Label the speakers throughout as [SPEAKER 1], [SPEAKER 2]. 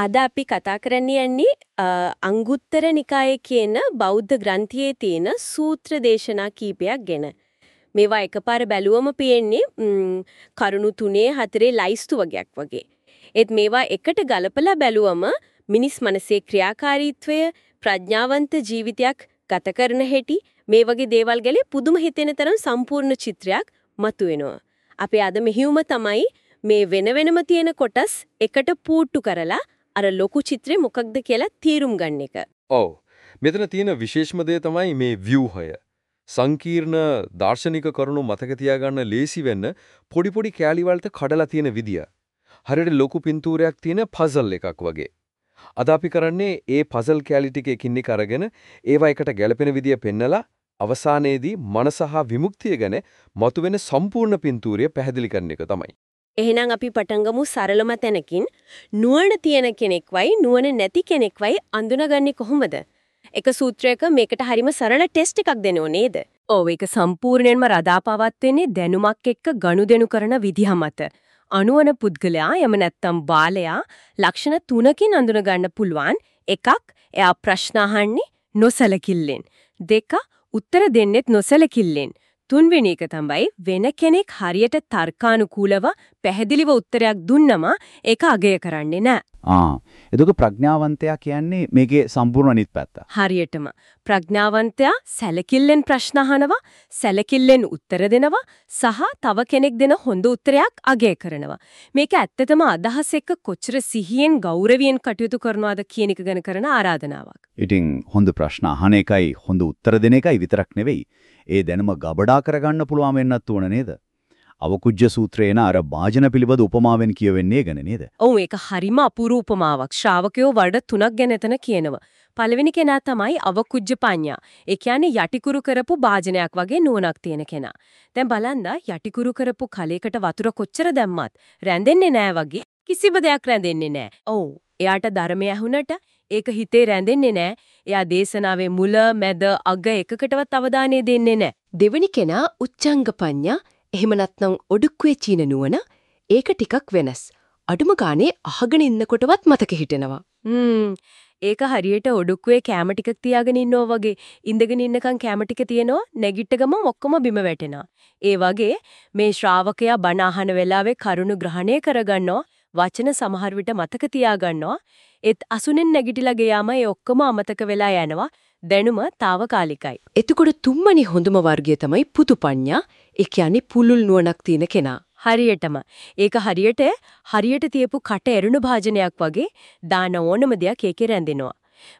[SPEAKER 1] අද අපි කතා කරන්න යන්නේ අංගුත්තර නිකායේ කියන බෞද්ධ ග්‍රන්ථයේ තියෙන සූත්‍ර දේශනා කීපයක් ගැන. මේවා එකපාර බැලුවම පේන්නේ කරුණු 3 4 ලයිස්තු වගේක් වගේ. ඒත් මේවා එකට ගලපලා බැලුවම මිනිස් මනසේ ක්‍රියාකාරීත්වය ප්‍රඥාවන්ත ජීවිතයක් ගත කරන හැටි මේ වගේ දේවල් ගැලේ පුදුම හිතෙන තරම් සම්පූර්ණ චිත්‍රයක් මතුවෙනවා. අපේ අද මෙහියුම තමයි මේ වෙන වෙනම තියෙන කොටස් එකට පූට්ටු කරලා අර ලොකු චිත්‍රේ මොකක්ද කියලා තීරුම් ගන්න එක.
[SPEAKER 2] ඔව්. මෙතන තියෙන විශේෂම දේ තමයි මේ ව්‍යූහය. සංකීර්ණ දාර්ශනික කරුණු මතක තියාගන්න ලේසි වෙන්න පොඩි පොඩි කෑලි වලට කඩලා තියෙන විදිය. හරියට ලොකු පින්තූරයක් තියෙන පසල් එකක් වගේ. අද අපි කරන්නේ ඒ පසල් කෑලි ටික එකින් එක අරගෙන ඒවා එකට ගැලපෙන විදිය පෙන්නලා අවසානයේදී මනස හා විමුක්තිය ගැන මතුවෙන සම්පූර්ණ පින්තූරය පැහැදිලි කරන එක තමයි.
[SPEAKER 1] එහෙනම් අපි පටන් ගමු සරලම තැනකින් නුවණ තියෙන කෙනෙක්වයි නුවණ නැති කෙනෙක්වයි අඳුනගන්නේ කොහොමද? එක සූත්‍රයක මේකට හරිම සරල ටෙස්ට් එකක් දෙනෝ නේද? ඔව් ඒක සම්පූර්ණයෙන්ම රදාපවත් වෙන්නේ දැනුමක් එක්ක ගනුදෙනු කරන විදිහ මත. අනුවන පුද්ගලයා යම නැත්තම් බාලයා ලක්ෂණ තුනකින් අඳුන ගන්න පුළුවන්. එකක් එයා ප්‍රශ්න අහන්නේ නොසලකිල්ලෙන්. දෙක උත්තර දෙන්නෙත් නොසලකිල්ලෙන්. තුන්වෙනි එක තමයි වෙන කෙනෙක් හරියට තර්කානුකූලව පැහැදිලිව උත්තරයක් දුන්නම ඒක අගය කරන්නේ නැහැ.
[SPEAKER 3] ආ එතකොට ප්‍රඥාවන්තයා කියන්නේ මේකේ සම්පූර්ණ අනිත් පැත්ත.
[SPEAKER 1] හරියටම ප්‍රඥාවන්තයා සැලකිල්ලෙන් ප්‍රශ්න අහනවා, සැලකිල්ලෙන් උත්තර දෙනවා සහ තව කෙනෙක් දෙන හොඳ උත්තරයක් අගය කරනවා. මේක ඇත්තටම අදහස් එක්ක කොච්චර සිහියෙන් ගෞරවයෙන් කටයුතු කරනවද කියන එක ගැන කරන ආරාධනාවක්.
[SPEAKER 3] ඉතින් හොඳ ප්‍රශ්න අහන එකයි හොඳ උත්තර දෙන එකයි විතරක් නෙවෙයි. ඒ දැනුම ගබඩා කරගන්න පුළුවන් වෙන්නත් ඕන නේද? අවකුජ්ජ සූත්‍රේන අර වාජන පිළිබඳ උපමාවෙන් කියවෙන්නේ ගැන නේද?
[SPEAKER 1] ඔව් ඒක හරිම අපූර්ව උපමාවක්. ශ්‍රාවකයෝ වඩ තුනක් ගැන එතන කියනවා. පළවෙනි කෙනා තමයි අවකුජ්ජ පඤ්ඤා. ඒ කියන්නේ යටිකුරු කරපු වාජනයක් වගේ නුවණක් තියෙන කෙනා. දැන් බලන්න යටිකුරු කරපු කලයකට වතුර කොච්චර දැම්මත් රැඳෙන්නේ නැහැ වගේ කිසිම දෙයක් රැඳෙන්නේ නැහැ. ඔව්. එයාට ධර්මය ඇහුනට ඒක හිතේ රැඳෙන්නේ නැහැ. එයා දේශනාවේ මුල, මැද, අග එකකටවත් අවධානය දෙන්නේ නැහැ. දෙවෙනි කෙනා උච්චංග පඤ්ඤා එහෙම නැත්නම් ඔඩුක්කුවේ චීන නුවණ ඒක ටිකක් වෙනස්. අඩුම ගානේ අහගෙන ඉන්නකොටවත් මතක හිටිනවා. හ්ම් ඒක හරියට ඔඩුක්කුවේ කැම ටිකක් තියාගෙන ඉන්නවා වගේ ඉඳගෙන ඉන්නකන් කැම ටික තියෙනවා නැගිට ගමන් ඔක්කොම බිම වැටෙනවා. ඒ වගේ මේ ශ්‍රාවකයා බණ අහන වෙලාවේ කරුණු ග්‍රහණය කරගන්නවා වචන සමහර විට මතක තියාගන්නවා ඒත් අසුනෙන් නැගිටලා ගියාම ඒ ඔක්කොම අමතක වෙලා යනවා දැනුම తాවකාලිකයි. එතකොට තුන්වෙනි හොඳම වර්ගය තමයි පුතුපඤ්ඤා. ඒ කියන්නේ පුලුල් නුවණක් තියෙන කෙනා. හරියටම. ඒක හරියට හරියට තියපු කට එරුණු භාජනයක් වගේ දාන ඕනම දෙයක් ඒකේ රැඳෙනවා.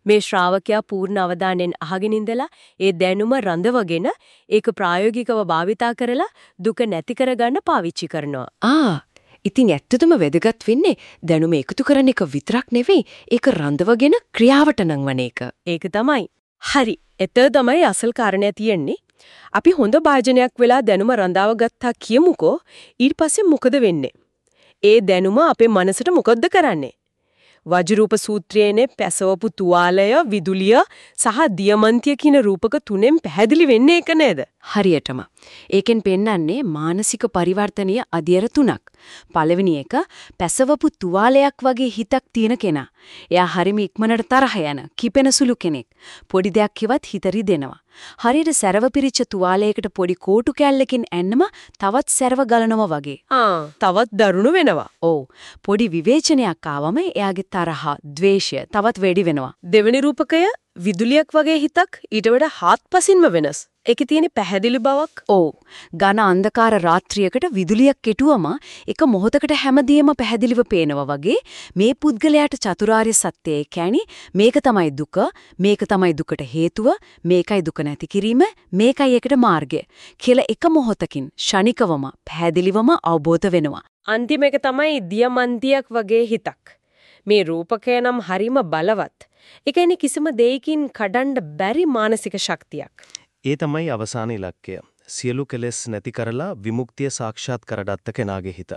[SPEAKER 1] මේ ශ්‍රාවකයා පූර්ණ අවධානයෙන් අහගෙන ඉඳලා ඒ දැනුම රඳවගෙන ඒක ප්‍රායෝගිකව භාවිතා කරලා දුක නැති කරගන්න පාවිච්චි කරනවා. ආ ඉතින් ඇත්තටම වැදගත් වෙන්නේ දැනුම එකතු කරන එක විතරක් නෙවෙයි ඒක රඳවගෙන ක්‍රියාවට නංවන එක. ඒක තමයි. හරි. එතන තමයි අසල් කාරණය තියෙන්නේ. අපි හොඳ භාජනයක් වෙලා දැනුම රඳාව ගත්තා කියමුකෝ. ඊට පස්සේ මොකද වෙන්නේ? ඒ දැනුම අපේ මනසට මොකද්ද කරන්නේ? වජරූප සූත්‍රයේනේ පැසවපු තුවාලය, විදුලිය සහ දියමන්තිය කියන රූපක තුනෙන් පැහැදිලි වෙන්නේ ඒක නේද? හරියටම. ඒකෙන් පෙන්වන්නේ මානසික පරිවර්තනීය අධ්‍යයන තුනක්. පළවෙනි එක පැසවපු තුවාලයක් වගේ හිතක් තියෙන කෙනා. එයා හරිම ඉක්මනට තරහ යන, කිපෙන සුළු කෙනෙක්. පොඩි දෙයක් කිව්වත් හිත රිදෙනවා. හරියට සැරව පිරිච්ච තුවාලයකට පොඩි කෝටු කැල්ලකින් ඇන්නම තවත් සැරව ගලනවා වගේ. ආ තවත් දරුණු වෙනවා. ඔව්. පොඩි විවේචනයක් ආවම එයාගේ තරහ, ద్వේෂය තවත් වැඩි වෙනවා. දෙවෙනි රූපකය විදුලියක් වගේ හිතක් ඊට වඩා හාත්පසින්ම වෙනස්. ඒකේ තියෙන පැහැදිලි බවක්. ඔව්. ඝන අන්ධකාර රාත්‍රියකට විදුලියක් කෙටුවම එක මොහොතකට හැමදේම පැහැදිලිව පේනවා වගේ මේ පුද්ගලයාට චතුරාර්ය සත්‍යය කියන්නේ මේක තමයි දුක මේක තමයි දුකට හේතුව මේකයි දුක නැති කිරීම මේකයි ඒකට මාර්ගය කියලා එක මොහොතකින් ෂණිකවම පැහැදිලිවම අවබෝධ වෙනවා. අන්තිම එක තමයි දියමන්තියක් වගේ හිතක් මේ රූපකය නම් හරිම බලවත් ඒ කියන්නේ කිසිම දෙයකින් කඩන්න බැරි මානසික ශක්තියක්
[SPEAKER 4] ඒ තමයි අවසාන ඉලක්කය. සියලු කෙලෙස් නැති කරලා විමුක්තිය සාක්ෂාත් කරගත්ත කෙනාගේ හිත.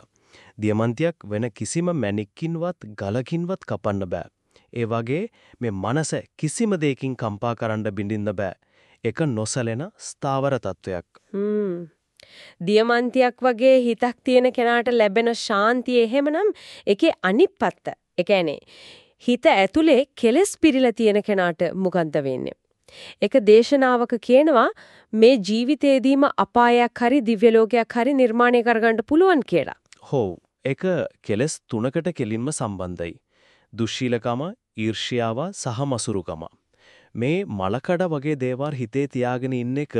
[SPEAKER 4] දියමන්තියක් වෙන කිසිම මැණික්කින්වත් ගලකින්වත් කපන්න බෑ. ඒ වගේ මේ මනස කිසිම දෙයකින් කම්පා කරන්න බින්දින්න බෑ. ඒක නොසලෙන ස්ථාවර තත්වයක්.
[SPEAKER 1] දියමන්තියක් වගේ හිතක් තියෙන කෙනාට ලැබෙන ශාන්තිය එහෙමනම් ඒකේ අනිත් පැත්ත. ඒ කියන්නේ හිත ඇතුලේ කෙලස් පිරීලා තියෙන කෙනාට මොකද්ද වෙන්නේ? එක දේශනාවක කියනවා මේ ජීවිතේදීම අපායක් හරි දිව්‍ය ලෝකයක් හරි නිර්මාණය කරගන්න පුළුවන් කියලා.
[SPEAKER 4] හොව් ඒක කෙලස් තුනකට කෙලින්ම සම්බන්ධයි. දුස්සීලකම, ඊර්ෂ්‍යාව සහ මසුරුකම. මේ මලකඩ වගේ දේවල් හිතේ තියාගෙන ඉන්න එක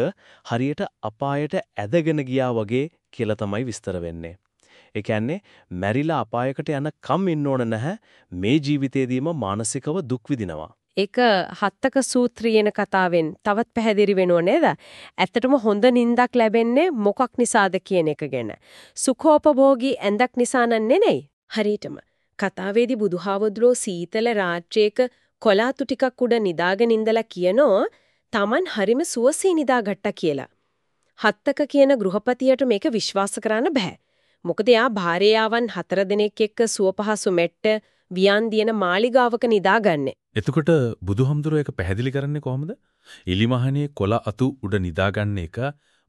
[SPEAKER 4] හරියට අපායට ඇදගෙන ගියා වගේ කියලා තමයි විස්තර වෙන්නේ. ඒ කියන්නේ මැරිලා අපායකට යන කම් ඉන්න ඕන නැහැ මේ ජීවිතේදීම මානසිකව දුක් විඳිනවා.
[SPEAKER 1] ඒක හත්තක සූත්‍රියන කතාවෙන් තවත් පැහැදිලි වෙනව නේද? ඇත්තටම හොඳ නින්දක් ලැබෙන්නේ මොකක් නිසාද කියන එක ගැන. සුඛෝපභෝගී ඇඳක් නිසා නෙනෙයි. හරියටම කතාවේදී බුදුහාවද්‍රෝ සීතල රාත්‍රියක කොලාතු ටිකක් උඩ නිදාගෙන ඉඳලා කියනෝ Taman හරිම සුවසේ නිදාගත්තා කියලා. හත්තක කියන ගෘහපතියට මේක විශ්වාස කරන්න බෑ. මොකද එයා භාර්යාවන් හතර දෙනෙක් එක්ක සුවපහසු මෙට්ට වියන් දින මාලිගාවක නිදාගන්නේ.
[SPEAKER 5] එතකොට බුදුහම්දුර එක පැහැදිලි කරන්නේ කොහොමද? ඉලිමහනේ කොළ අතු උඩ නිදාගන්න එක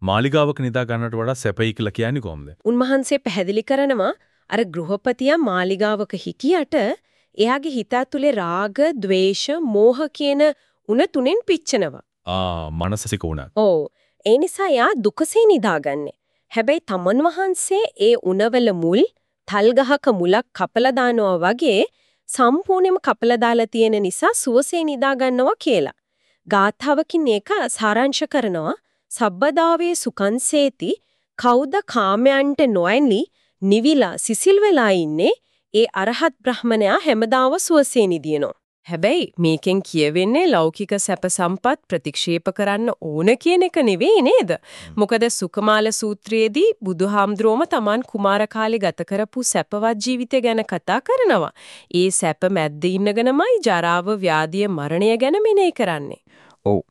[SPEAKER 5] මාලිගාවක නිදා ගන්නට වඩා සැපයි කියලා කියන්නේ කොහොමද?
[SPEAKER 1] උන්වහන්සේ පැහැදිලි කරනවා අර ගෘහපතියා මාලිගාවක හිටියට එයාගේ හිත ඇතුලේ රාග, ద్వේෂ, මෝහ කියන උණ තුනෙන් පිච්චෙනවා.
[SPEAKER 5] ආ මනසික උණක්.
[SPEAKER 1] ඔව්. ඒ නිසා එයා දුකසේ නිදාගන්නේ. හැබැයි තමන් වහන්සේ ඒ උණවල මුල් තල් ගහක මුලක් කපලා දානවා වගේ සම්පූර්ණයෙන්ම කපලා දාලා තියෙන නිසා සුවසේ නිදා ගන්නවා කියලා. ගාථාවකින් ඒක සාරාංශ කරනවා සබ්බදාවේ සුකංසේති කවුද කාමයන්ට නොඇලි නිවිලා සිසිල් වෙලා ඉන්නේ ඒ අරහත් බ්‍රහ්මණයා හැමදාම සුවසේ නිදිනවා. හැබැයි මේකෙන් කියවෙන්නේ ලෞකික සැප සම්පත් ප්‍රතික්ෂේප කරන්න ඕන කියන එක නෙවෙයි නේද? මොකද සුකමාල සූත්‍රයේදී බුදුහාමුදුරුවම Taman කුමාර කාලේ ගත කරපු සැපවත් ජීවිතය ගැන කතා කරනවා. ඒ සැප මැද්දේ ඉන්නගෙනමයි ජරාව, ව්‍යාධිය, මරණය ගැන මෙනෙහි කරන්නේ.
[SPEAKER 6] ඔව්.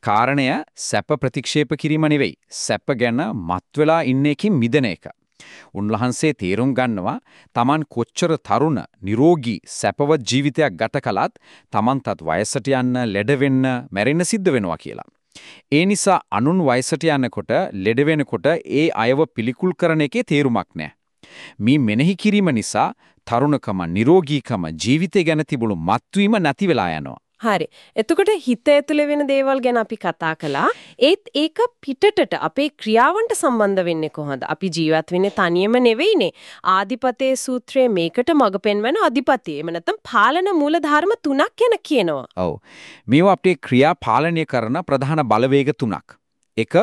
[SPEAKER 6] කාරණය සැප ප්‍රතික්ෂේප කිරීම නෙවෙයි. සැප ගැන මත් වෙලා ඉන්න එකකින් මිදෙන එක. උන්වහන්සේ තේරුම් ගන්නවා Taman කොච්චර තරුණ, නිරෝගී, සැපවත් ජීවිතයක් ගත කළත් Tamanටත් වයසට යන්න, ලෙඩ වෙන්න, මැරෙන්න සිද්ධ වෙනවා කියලා. ඒ නිසා අනුන් වයසට යනකොට, ලෙඩ වෙනකොට ඒ අයව පිළිකුල් කරන එකේ තේරුමක් නැහැ. මේ මෙනෙහි කිරීම නිසා තරුණකම, නිරෝගීකම, ජීවිතය ගැන තිබුණු මත්වීම නැති වෙලා යනවා.
[SPEAKER 1] හරි. එතකොට හිත ඇතුලේ වෙන දේවල් ගැන අපි කතා කළා. ඒත් ඒක පිටටට අපේ ක්‍රියාවන්ට සම්බන්ධ වෙන්නේ කොහොමද? අපි ජීවත් වෙන්නේ තනියම නෙවෙයිනේ. ආදිපතේ සූත්‍රයේ මේකට මඟ පෙන්වන අධිපතිය. එහෙම නැත්නම් පාලන මූලධර්ම තුනක් ගැන කියනවා.
[SPEAKER 6] ඔව්. මේවා අපේ ක්‍රියා පාලනය කරන ප්‍රධාන බලවේග තුනක්. එක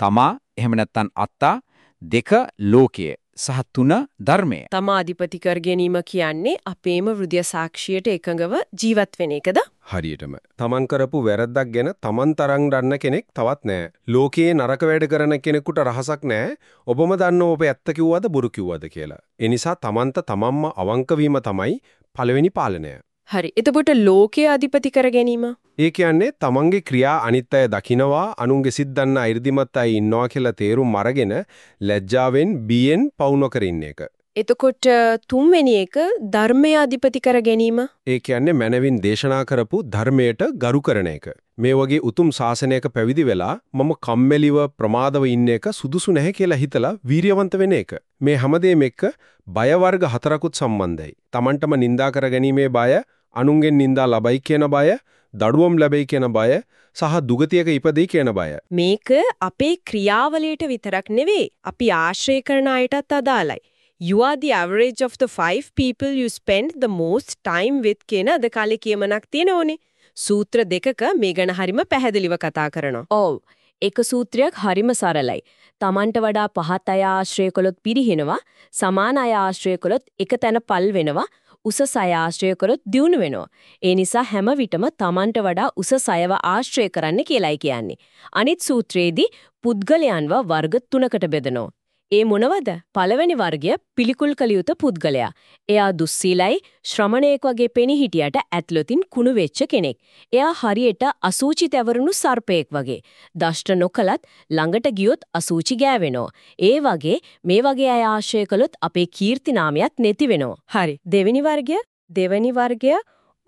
[SPEAKER 6] තමා එහෙම නැත්නම් අත්තා දෙක ලෝකය සහ තුන ධර්මය.
[SPEAKER 1] තමා අධිපති කර ගැනීම කියන්නේ අපේම හෘදය සාක්ෂියට එකඟව ජීවත් වෙන එකද?
[SPEAKER 7] හරියටම. තමන් කරපු වැරද්දක් ගැන තමන් තරම් දන්න කෙනෙක් තවත් නැහැ. ලෝකයේ නරක වැඩ කරන කෙනෙකුට රහසක් නැහැ. ඔබම දන්න ඔබ ඇත්ත කිව්වද බොරු කිව්වද කියලා. ඒ නිසා තමන්ට තමන්ම අවංක වීම තමයි පළවෙනි පාලනය.
[SPEAKER 1] හරි. එතකොට ලෝකයේ අධිපති කර ගැනීම
[SPEAKER 7] ඒ කියන්නේ තමන්ගේ ක්‍රියා අනිත් අය දකිනවා අනුන්ගේ සිත් දන්න අයිර්දිමත් අය ඉන්නවා කියලා තේරුම් අරගෙන ලැජ්ජාවෙන් බියෙන් පවු නොකර ඉන්න එක.
[SPEAKER 1] එතකොට තුන්වෙනි එක ධර්මයේ අධිපති කර ගැනීම
[SPEAKER 7] ඒ කියන්නේ මනවින් දේශනා කරපු ධර්මයට ගරු කරන එක. මේ වගේ උතුම් ශාසනයක පැවිදි වෙලා මම කම්මැලිව ප්‍රමාදව ඉන්න එක සුදුසු නැහැ කියලා හිතලා වීරියවන්ත වෙන එක. මේ හැමදේම එක්ක බය වර්ග හතරකුත් සම්බන්ධයි. Tamanටම නිඳා කර ගැනීමේ බය, අනුන්ගෙන් නිඳා ලබයි කියන බය, දඩුවම් ලැබෙයි කියන බය සහ දුගතියක ඉපදී කියන බය.
[SPEAKER 1] මේක අපේ ක්‍රියාවලියට විතරක් නෙවෙයි අපි ආශ්‍රය කරන අයටත් අදාළයි. You are the average of the five people you spend the most time with කියන අද කාලේ කියමනක් තියෙනෝනේ. සූත්‍ර දෙකක මේ ගැන හරිම පැහැදිලිව කතා කරනවා. ඔව්. එක සූත්‍රයක් හරිම සරලයි. Tamanට වඩා පහත් අය ආශ්‍රය කළොත් පිරිහිනවා, සමාන අය ආශ්‍රය කළොත් එක තැන පල් වෙනවා, උසස් අය ආශ්‍රය කරොත් දියුණු වෙනවා. ඒ නිසා හැම විටම Tamanට වඩා උසස් අයව ආශ්‍රය කරන්න කියලායි කියන්නේ. අනිත් සූත්‍රයේදී පුද්ගලයන්ව වර්ග තුනකට බෙදනවා. ඒ මොනවද? පළවෙනි වර්ගය පිළිකුල් කළ යුතු පුද්ගලයා. එයා දුස්සීලයි ශ්‍රමණයෙක් වගේ පෙනී හිටියට ඇත්ලොතින් කුණු වෙච්ච කෙනෙක්. එයා හරියට අසූචි තැවරුණු සර්පයෙක් වගේ. දෂ්ට නොකලත් ළඟට ගියොත් අසූචි ගෑවෙනවා. ඒ වගේ මේ වගේ අය ආශ්‍රය කළොත් අපේ කීර්ති නාමයක් නැති වෙනවා. හරි. දෙවෙනි වර්ගය දෙවෙනි වර්ගය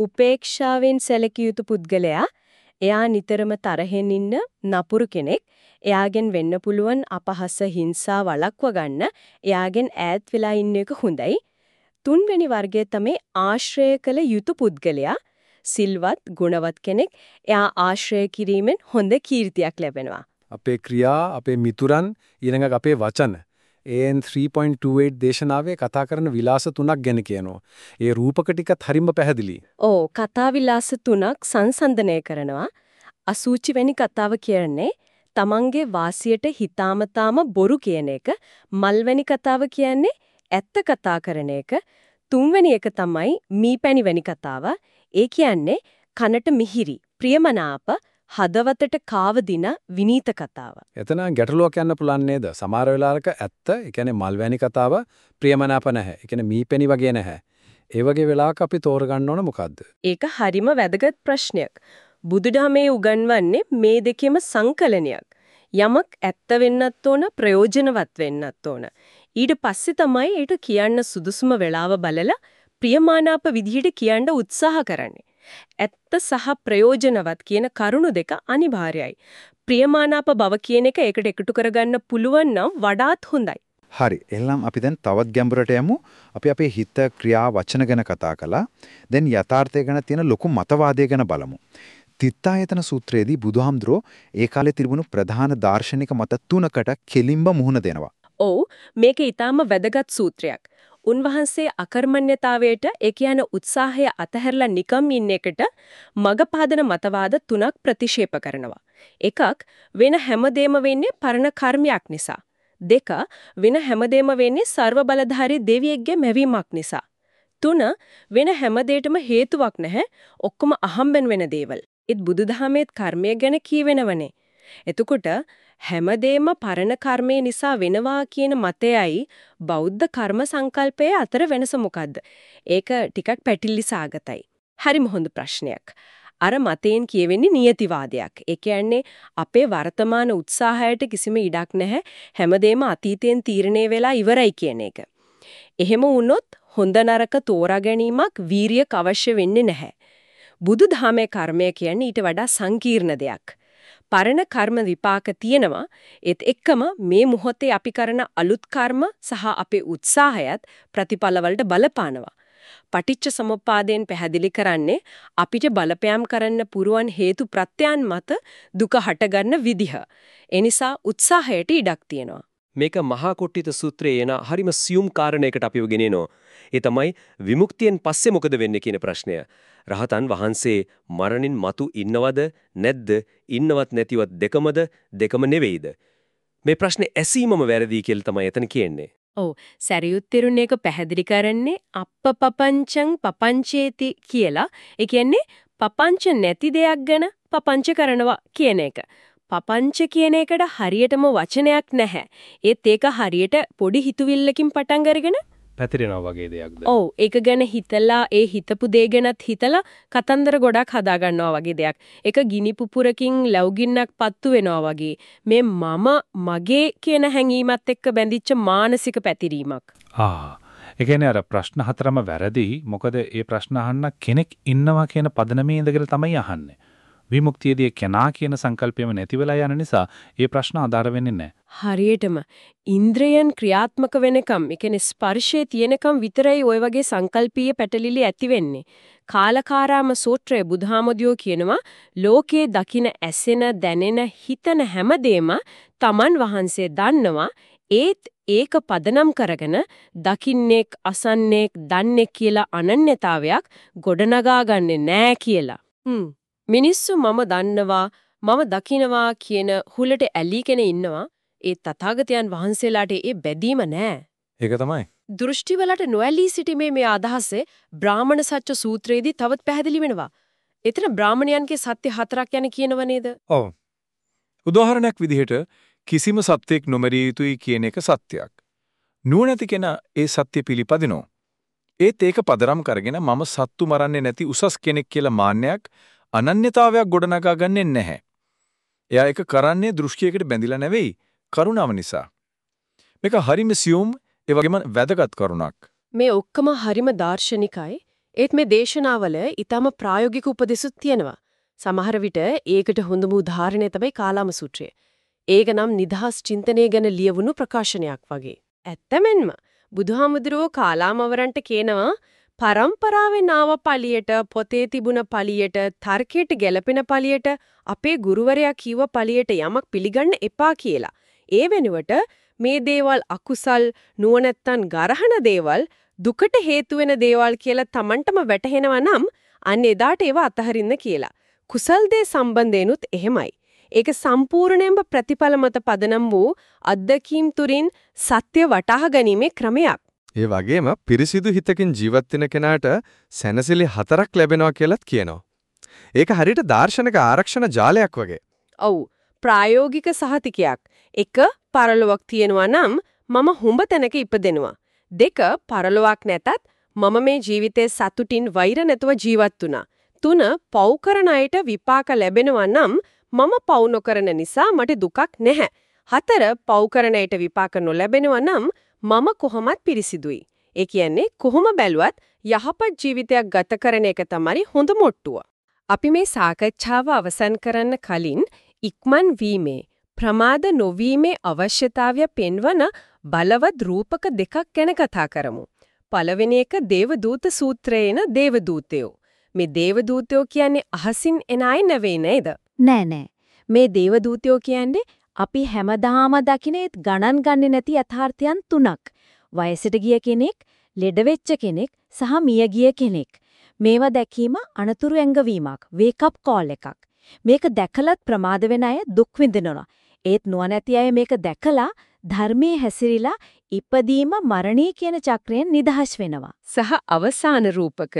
[SPEAKER 1] උපේක්ෂාවෙන් සැලකිය යුතු පුද්ගලයා. එයා නිතරම තරහෙන් ඉන්න නපුරු කෙනෙක්. එයාගෙන් වෙන්න පුළුවන් අපහස හිංසා වළක්ව ගන්න එයාගෙන් ඈත් වෙලා ඉන්න එක හොඳයි. තුන්වෙනි වර්ගය තමයි ආශ්‍රය කළ යුතු පුද්ගලයා සිල්වත් ගුණවත් කෙනෙක් එයා ආශ්‍රය කිරීමෙන් හොඳ කීර්තියක් ලැබෙනවා.
[SPEAKER 8] අපේ ක්‍රියා අපේ මිතුරන් ඊළඟට අපේ වචන AN 3.28 දේශනාවේ කතා කරන විලාස තුනක් ගැන කියනවා. ඒ රූපක ටිකත් හරිම පැහැදිලි.
[SPEAKER 1] ඕ කතා විලාස තුනක් සංසන්දනය කරනවා. අසූචි වැනි කතාව කියන්නේ තමන්ගේ වාසියට හිතාමතාම බොරු කියන එක. මල්වැනි කතාව කියන්නේ ඇත්ත කතා කරන එක. තුන්වෙනි එක තමයි මීපැණි වැනි කතාව. ඒ කියන්නේ කනට මිහිරි, ප්‍රියමනාප, හදවතට කාවදින විනීත කතාව.
[SPEAKER 8] එතන ගැටලුවක් යන්න පුළුවන් නේද? සමහර වෙලාවක ඇත්ත, ඒ කියන්නේ මල්වැනි කතාව ප්‍රියමනාප නැහැ. ඒ කියන්නේ මීපැණි වගේ නැහැ. ඒ වගේ වෙලාවක අපි තෝරගන්න ඕන මොකද්ද?
[SPEAKER 1] ඒක හරිම වැදගත් ප්‍රශ්නයක්. බුදුදහමේ උගන්වන්නේ මේ දෙකෙම සංකලනයක්. යමක් ඇත්ත වෙන්නත් ඕන ප්‍රයෝජනවත් වෙන්නත් ඕන. ඊට පස්සේ තමයි ඊට කියන්න සුදුසුම වෙලාව බලලා ප්‍රියමානාප විදිහට කියන්න උත්සාහ කරන්නේ. ඇත්ත සහ ප්‍රයෝජනවත් කියන කරුණු දෙක අනිවාර්යයි. ප්‍රියමානාප බව කියන එක ඒකට එකතු කරගන්න පුළුවන් නම් වඩාත් හොඳයි.
[SPEAKER 3] හරි. එහෙනම් අපි දැන් තවත් ගැඹුරට යමු. අපි අපේ හිත, ක්‍රියා, වචන ගැන කතා කළා. දැන් යථාර්ථය ගැන තියෙන ලොකු මතවාදය ගැන බලමු. තිත්තායතන සූත්‍රයේදී බුදුහාමුදුරෝ ඒ කාලේ තිබුණු ප්‍රධාන දාර්ශනික මත තුනකට කෙලින්ම මුහුණ දෙනවා.
[SPEAKER 1] ඔව් මේක ඊටාම වැදගත් සූත්‍රයක්. උන්වහන්සේ අකර්මණ්‍යතාවයට ඒ කියන උත්සාහය අතහැරලා නිකම් ඉන්න එකට මගපාදන මතවාද තුනක් ප්‍රතික්ෂේප කරනවා. එකක් වෙන හැමදේම වෙන්නේ පරණ කර්මයක් නිසා. දෙක වෙන හැමදේම වෙන්නේ ਸਰව බලධාරී දෙවියෙක්ගේ මැවීමක් නිසා. තුන වෙන හැමදේටම හේතුවක් නැහැ ඔක්කොම අහම්බෙන් වෙන දේවල්. ඒත් බුදුදහමේත් කර්මය ගැන කියවෙනවනේ. එතකොට හැමදේම පරණ කර්මය නිසා වෙනවා කියන මතයයි බෞද්ධ කර්ම සංකල්පයේ අතර වෙනස මොකද්ද? ඒක ටිකක් පැටිලි සාගතයි. හරිම හොඳ ප්‍රශ්නයක්. අර මතයෙන් කියවෙන්නේ නියතිවාදයක්. ඒ කියන්නේ අපේ වර්තමාන උත්සාහයට කිසිම ඉඩක් නැහැ. හැමදේම අතීතයෙන් තීරණය වෙලා ඉවරයි කියන එක. එහෙම වුණොත් හොඳ නරක තෝරා ගැනීමක් වීරියක් අවශ්‍ය වෙන්නේ නැහැ. බුදුදහමේ කර්මය කියන්නේ ඊට වඩා සංකීර්ණ දෙයක්. පරණ කර්ම විපාක තියෙනවා ඒත් එක්කම මේ මොහොතේ අපි කරන අලුත් කර්ම සහ අපේ උත්සාහයත් ප්‍රතිඵලවලට බලපානවා. පටිච්ච සමුප්පාදයෙන් පැහැදිලි කරන්නේ අපිට බලපෑම් කරන්න පුරුවන් හේතු ප්‍රත්‍යයන් මත දුක හටගන්න විදිහ. ඒ නිසා උත්සාහයට ඉඩක් තියෙනවා.
[SPEAKER 9] මේක මහා කොට්ටිත සූත්‍රයේ එන හරිම සියුම් කාරණයකට අපිව ගෙනියනවා. ඒ තමයි විමුක්තියෙන් පස්සේ මොකද වෙන්නේ කියන ප්‍රශ්නය. රහතන් වහන්සේ මරණින් මතු ඉන්නවද නැද්ද ඉන්නවත් නැතිවත් දෙකමද දෙකම නෙවෙයිද? මේ ප්‍රශ්නේ ඇසීමම වැරදි කියලා තමයි එතන කියන්නේ.
[SPEAKER 1] ඔව් සරියුත් තෙරුන් එක පැහැදිලි කරන්නේ අප්පපපංචං පපංචේති කියලා. ඒ කියන්නේ පපංච නැති දෙයක් ගැන පපංච කරනවා කියන එක. පපංච කියන එකට හරියටම වචනයක් නැහැ. ඒත් ඒක හරියට පොඩි හිතුවිල්ලකින් පටන් අරගෙන
[SPEAKER 4] පැතිරෙනවා වගේ දෙයක්ද?
[SPEAKER 1] ඔව් ඒක ගැන හිතලා ඒ හිතපු දේ ගැනත් හිතලා කතන්දර ගොඩක් හදා ගන්නවා වගේ දෙයක්. ඒක ගිනි පුපුරකින් ලැබුගින්නක් පත්තු වෙනවා වගේ. මේ මම මගේ කියන හැඟීමත් එක්ක බැඳිච්ච මානසික පැතිරීමක්.
[SPEAKER 5] ආ ඒ කියන්නේ අර ප්‍රශ්න හතරම වැරදි. මොකද ඒ ප්‍රශ්න අහන්න කෙනෙක් ඉන්නවා කියන පදනමේ ඉඳගෙන තමයි අහන්නේ. විමුක්තියදී කෙනා කියන සංකල්පයම නැති වෙලා යන නිසා ඒ ප්‍රශ්න ආධාර වෙන්නේ නැහැ.
[SPEAKER 1] හරියටම ඉන්ද්‍රයන් ක්‍රියාත්මක වෙනකම්, ඒ කියන්නේ ස්පර්ශයේ තියෙනකම් විතරයි ওই වගේ සංකල්පීය පැටලිලි ඇති වෙන්නේ. කාලකාරාම සූත්‍රයේ බුධාමදියෝ කියනවා ලෝකයේ දකින ඇසෙන දැනෙන හිතන හැමදේම තමන් වහන්සේ දන්නවා ඒත් ඒක පදනම් කරගෙන දකින්නෙක් අසන්නෙක් දන්නේ කියලා අනන්‍යතාවයක් ගොඩනගා ගන්නෙ නෑ කියලා. මිනිස්සු මම දන්නවා මම දකිනවා කියන හුලට ඇලී කෙනෙ ඉන්නවා ඒ තථාගතයන් වහන්සේලාට ඒ බැදීම නෑ.
[SPEAKER 8] ඒක තමයි.
[SPEAKER 1] දෘෂ්ටිවලට නොඇලී සිටීමේ මේ අදහසේ බ්‍රාහමණ සත්‍ය සූත්‍රයේදී තවත් පැහැදිලි වෙනවා. එතන බ්‍රාහමණයන්ගේ සත්‍ය හතරක් යන කියනව නේද?
[SPEAKER 10] ඔව්. උදාහරණයක් විදිහට කිසිම සත්‍යයක් නොමරිය යුතුයි කියන එක සත්‍යයක්. නුවණැති කෙනා ඒ සත්‍ය පිළිපදිනෝ. ඒත් ඒක පදරම් කරගෙන මම සත්තු මරන්නේ නැති උසස් කෙනෙක් කියලා මාන්නයක් අනන්‍යතාවයක් ගොඩනගා ගන්නෙ නැහැ. එයා ඒක කරන්නේ දෘෂ්ටියකට බැඳිලා නෙවෙයි කරුණාව නිසා. මේක හරිම සියුම් ඒ වගේම වැදගත් කරුණක්.
[SPEAKER 1] මේ ඔක්කොම හරිම දාර්ශනිකයි. ඒත් මේ දේශනාවල ඊටම ප්‍රායෝගික උපදෙසුත් තියෙනවා. සමහර විට ඒකට හොඳම උදාහරණය තමයි කාලාම සූත්‍රය. ඒක නම් නිදහස් චින්තනය ගැන ලියවුණු ප්‍රකාශනයක් වගේ. ඇත්තමෙන්ම බුදුහාමුදුරුවෝ කාලාමවරන්ට කියනවා පරම්පරාවෙන් ආව පළියට පොතේ තිබුණ පළියට තර්කයට ගැලපෙන පළියට අපේ ගුරුවරයා කිව්ව පළියට යමක් පිළිගන්න එපා කියලා. ඒ වෙනුවට මේ දේවල් අකුසල් නුවණැත්තන් ගරහන දේවල් දුකට හේතු වෙන දේවල් කියලා Tamanටම වැටහෙනවා නම් අන්න එදාට ඒව අතහරින්න කියලා. කුසල් දේ සම්බන්ධේනුත් එහෙමයි. ඒක සම්පූර්ණයෙන්ම ප්‍රතිඵල මත පදනම් වූ අද්දකීම් තුරින් සත්‍ය වටහා ගැනීමේ ක්‍රමයක්.
[SPEAKER 11] ඒ වගේම පිරිසිදු හිතකින් ජීවත් වෙන කෙනාට සැනසෙලි හතරක් ලැබෙනවා කියලත් කියනවා. ඒක හරියට දාර්ශනික ආරක්ෂණ ජාලයක් වගේ.
[SPEAKER 1] ඔව් ප්‍රායෝගික සහතිකයක්. එක පරලොවක් තියෙනවා නම් මම හුඹ තැනක ඉපදෙනවා. දෙක පරලොවක් නැතත් මම මේ ජීවිතේ සතුටින් වෛර නැතුව ජීවත් වුණා. තුන පව් කරන අයට විපාක ලැබෙනවා නම් මම පව් නොකරන නිසා මට දුකක් නැහැ. හතර පව් කරන අයට විපාක නොලැබෙනවා නම් මම කොහොමත් පිරිසිදුයි. ඒ කියන්නේ කොහොම බැලුවත් යහපත් ජීවිතයක් ගත කරන එක තමයි හොඳ මොට්ටුව. අපි මේ සාකච්ඡාව අවසන් කරන්න කලින් ඉක්මන් වීමේ ප්‍රමාද නොවීමේ අවශ්‍යතාවය පෙන්වන බලවත් රූපක දෙකක් ගැන කතා කරමු. පළවෙනි එක දේවදූත සූත්‍රයේන දේවදූතයෝ. මේ දේවදූතයෝ කියන්නේ අහසින් එන අය නෙවෙයි නේද?
[SPEAKER 12] නෑ නෑ. මේ දේවදූතයෝ කියන්නේ අපි හැමදාම දකිනෙත් ගණන් ගන්නේ නැති යථාර්ථයන් තුනක්. වයසට ගිය කෙනෙක්, ලෙඩ වෙච්ච කෙනෙක් සහ මිය ගිය කෙනෙක්. මේවා දැකීම අනතුරු ඇඟවීමක්, wake up call එකක්. මේක දැකලත් ප්‍රමාද වෙන අය දුක් විඳිනවා. ඒත් නුවණැති අය මේක දැකලා ධර්මයේ හැසිරීලා ඉපදීම මරණය කියන චක්‍රයෙන් නිදහස් වෙනවා.
[SPEAKER 1] සහ අවසාන රූපක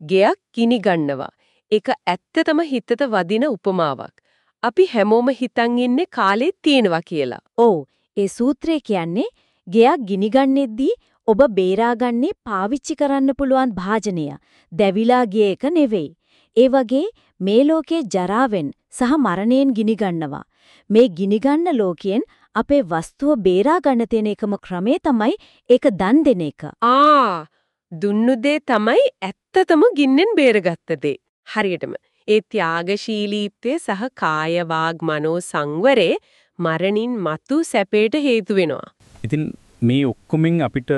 [SPEAKER 1] ගෙයක් ගිනි ගන්නවා. ඒක ඇත්තටම හිතට වදින උපමාවක්. අපි හැමෝම හිතන් ඉන්නේ කාලේ තියෙනවා කියලා.
[SPEAKER 12] ඔව්, ඒ සූත්‍රය කියන්නේ ගෙයක් ගිනිගන්නෙද්දී ඔබ බේරාගන්නේ පාවිච්චි කරන්න පුළුවන් භාජනය. දැවිලා ගිය එක නෙවෙයි. ඒ වගේ මේ ලෝකේ ජරාවෙන් සහ මරණයෙන් ගිනිගන්නවා. මේ ගිනිගන්න ලෝකයෙන් අපේ වස්තුව බේරා ගන්න තියෙන එකම ක්‍රමේ තමයි ඒක දන් දෙන එක.
[SPEAKER 1] ආ දුන්නු දේ තමයි ඇත්තතම ගින්නෙන් බේරගත්ත දේ. හරියටම. ඒ ත්‍යාගශීලීත්වය සහ කාය වාග් මනෝ සංවරේ මරණින් මතු සැපයට හේතු වෙනවා.
[SPEAKER 5] ඉතින් මේ ඔක්කොමින් අපිට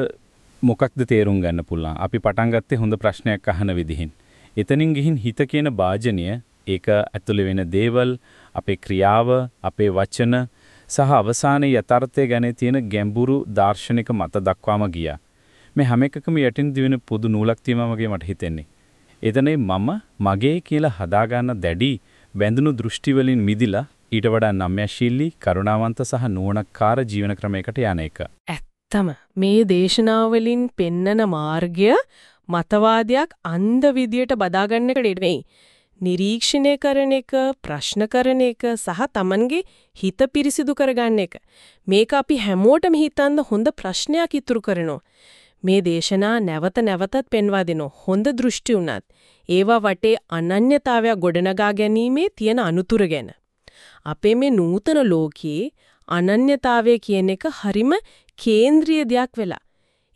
[SPEAKER 5] මොකක්ද තේරුම් ගන්න පුළුවන්? අපි පටන් ගත්තේ හොඳ ප්‍රශ්නයක් අහන විදිහින්. එතනින් ගිහින් හිත කියන වාජනය ඒක ඇතුළේ වෙන දේවල්, අපේ ක්‍රියාව, අපේ වචන සහ අවසානයේ යථාර්ථය ගැන තියෙන ගැඹුරු දාර්ශනික මත දක්වාම ගියා. මේ හැම එකකම යටින් දිවෙන පොදු නූලක් තියෙනවා වගේ මට හිතෙන්නේ. එතනේ මම මගේ කියලා හදාගන්න දැඩි බැඳුණු දෘෂ්ටි වලින් මිදිලා ඊට වඩා නම්‍යශීලී කරුණාවන්ත සහ නුවණක්කාර ජීවන ක්‍රමයකට යන එක.
[SPEAKER 1] ඇත්තම මේ දේශනාවලින් පෙන්නන මාර්ගය මතවාදයක් අන්ධ විදියට බදාගන්න එක නෙවෙයි. නිරීක්ෂණය කරන එක, ප්‍රශ්න කරන එක සහ Tamanගේ හිත පිරිසිදු කරගන්න එක. මේක අපි හැමෝටම හිතන්න හොඳ ප්‍රශ්නයක් ඉතුරු කරනවා. මේ දේශනා නැවත නැවතත් පෙන්වා දෙන හොඳ දෘෂ්ටි උනත් ඒවා වටේ අනන්‍යතාවය ගොඩනගා ගැනීමේ තියෙන අනුතුර ගැන අපේ මේ නූතන ලෝකයේ අනන්‍යතාවය කියන එක හරිම කේන්ද්‍රීය දෙයක් වෙලා.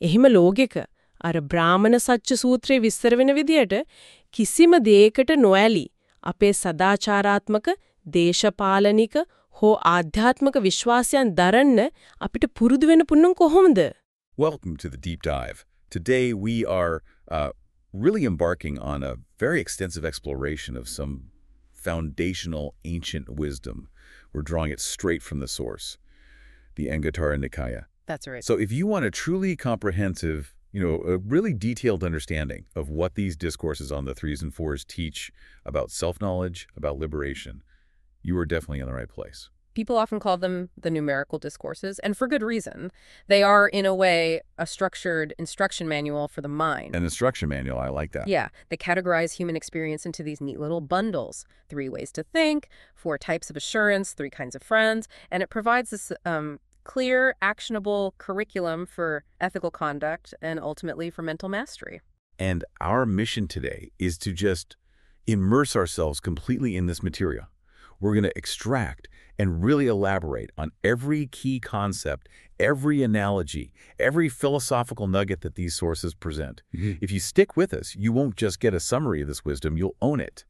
[SPEAKER 1] එහිම ලෝකෙක අර බ්‍රාහමණ සත්‍ය සූත්‍රයේ විස්තර වෙන විදියට කිසිම දෙයකට නොඇලී අපේ සදාචාරාත්මක දේශපාලනික හෝ ආධ්‍යාත්මික විශ්වාසයන් දරන්න අපිට පුරුදු වෙන පුණුන් කොහොමද?
[SPEAKER 13] Welcome to the deep dive. Today we are uh, really embarking on a very extensive exploration of some foundational ancient wisdom. We're drawing it straight from the source, the Anguttara Nikaya.
[SPEAKER 1] That's right.
[SPEAKER 13] So if you want a truly comprehensive, you know, a really detailed understanding of what these discourses on the threes and fours teach about self-knowledge, about liberation, you are definitely in the right place.
[SPEAKER 14] People often call them the numerical discourses, and for good reason. They are, in a way, a structured instruction manual for the mind.
[SPEAKER 13] An instruction manual, I like that.
[SPEAKER 14] Yeah, they categorize human experience into these neat little bundles. Three ways to think, four types of assurance, three kinds of friends, and it provides this um, clear, actionable curriculum for ethical conduct and ultimately for mental mastery.
[SPEAKER 13] And our mission today is to just immerse ourselves completely in this material. We're going to extract and really elaborate on every key concept, every analogy, every philosophical nugget that these sources present. Mm-hmm. If you stick with us, you won't just get a summary of this wisdom, you'll own it.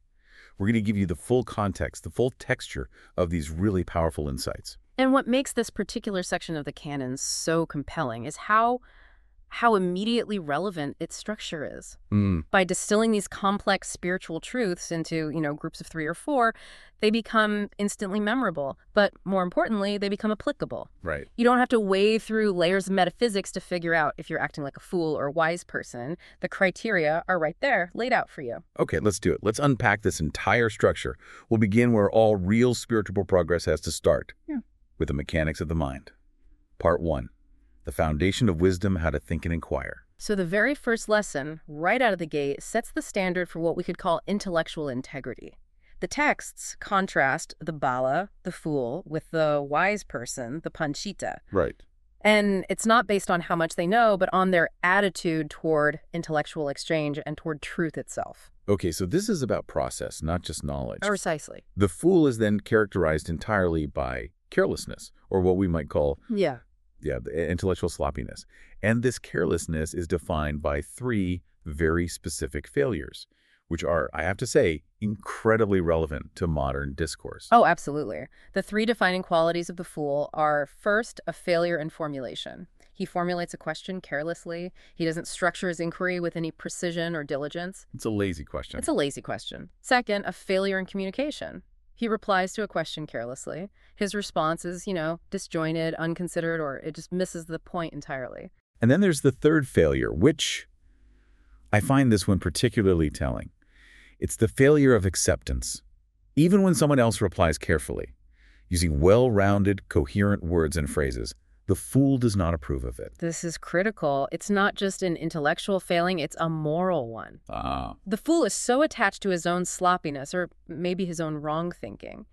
[SPEAKER 13] We're going to give you the full context, the full texture of these really powerful insights.
[SPEAKER 14] And what makes this particular section of the canon so compelling is how how immediately relevant its structure is.
[SPEAKER 2] Mm.
[SPEAKER 14] By distilling these complex spiritual truths into, you know, groups of three or four, they become instantly memorable. But more importantly, they become applicable.
[SPEAKER 13] Right.
[SPEAKER 14] You don't have to wade through layers of metaphysics to figure out if you're acting like a fool or a wise person. The criteria are right there, laid out for you.
[SPEAKER 13] Okay, let's do it. Let's unpack this entire structure. We'll begin where all real spiritual progress has to start.
[SPEAKER 14] Yeah.
[SPEAKER 13] With the mechanics of the mind. Part 1. The foundation of wisdom, how to think and inquire.
[SPEAKER 14] So the very first lesson, right out of the gate, sets the standard for what we could call intellectual integrity. The texts contrast the bala, the fool, with the wise person, the pandita.
[SPEAKER 13] Right.
[SPEAKER 14] And it's not based on how much they know, but on their attitude toward intellectual exchange and toward truth itself.
[SPEAKER 13] Okay, so this is about process, not just knowledge.
[SPEAKER 14] Precisely.
[SPEAKER 13] The fool is then characterized entirely by carelessness, or what we might call
[SPEAKER 14] Yeah.
[SPEAKER 13] yeah, the eh, intellectual sloppiness. And this carelessness is defined by three very specific failures, which are, I have to say, incredibly relevant to modern discourse.
[SPEAKER 14] Oh, absolutely. The three defining qualities of the fool are first, a failure in formulation. He formulates a question carelessly. He doesn't structure his inquiry with any precision or diligence.
[SPEAKER 13] It's a lazy question.
[SPEAKER 14] It's a lazy question. Second, a failure in communication. He replies to a question carelessly. His response is, you know, disjointed, unconsidered, or it just misses the point entirely.
[SPEAKER 13] And then there's the third failure, which I find this one particularly telling. It's the failure of acceptance. Even when someone else replies carefully, using well-rounded, coherent words and phrases, the fool does not approve of it.
[SPEAKER 14] This is critical. It's not just an intellectual failing, it's a moral one.
[SPEAKER 13] Ah,
[SPEAKER 14] The fool is so attached to his own sloppiness, or maybe his own wrong thinking,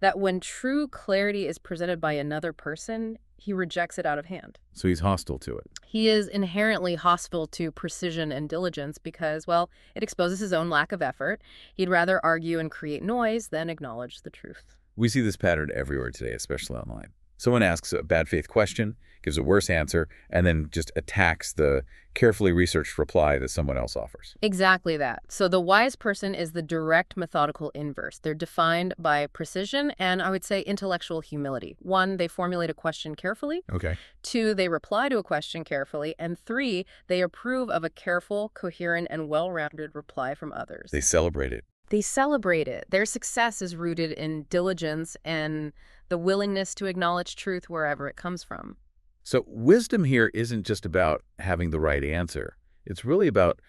[SPEAKER 14] that when true clarity is presented by another person, he rejects it out of hand.
[SPEAKER 13] so he's hostile to it.
[SPEAKER 14] He is inherently hostile to precision and diligence because, well, it exposes his own lack of effort. He'd rather argue and create noise than acknowledge the truth.
[SPEAKER 13] We see this pattern everywhere today, especially online. Someone asks a bad faith question, gives a worse answer, and then just attacks the carefully researched reply that someone else offers.
[SPEAKER 14] Exactly that. So the wise person is the direct methodical inverse. They're defined by precision and I would say intellectual humility. One, they formulate a question carefully.
[SPEAKER 13] Okay.
[SPEAKER 14] Two, they reply to a question carefully. And three, they approve of a careful, coherent, and well rounded reply from others.
[SPEAKER 13] They celebrate it.
[SPEAKER 14] They celebrate it. Their success is rooted in diligence and the willingness to acknowledge truth wherever it comes from.
[SPEAKER 13] So wisdom here isn't just about having the right answer. It's really about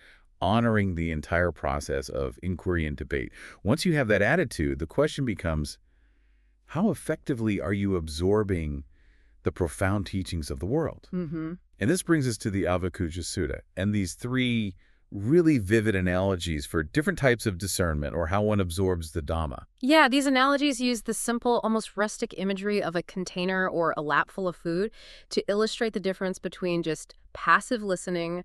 [SPEAKER 13] honoring the entire process of inquiry and debate. Once you have that attitude, the question becomes, how effectively are you absorbing the profound teachings of the world?
[SPEAKER 14] Mm-hmm.
[SPEAKER 13] And this brings us to the Avakujja Sutta and these three really vivid analogies for different types of discernment or how one absorbs the Dhamma.
[SPEAKER 14] Yeah, these analogies use the simple, almost rustic imagery of a container or a lap full of food to illustrate the difference between just passive listening,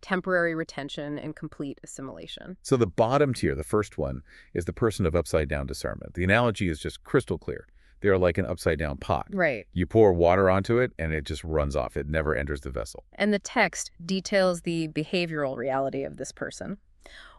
[SPEAKER 14] temporary retention, and complete assimilation.
[SPEAKER 13] So the bottom tier, the first one, is the person of upside down discernment. The analogy is just crystal clear. They are like an upside down pot.
[SPEAKER 14] Right.
[SPEAKER 13] You pour water onto it and it just runs off. It never enters the vessel.
[SPEAKER 14] And the text details the behavioral reality of this person.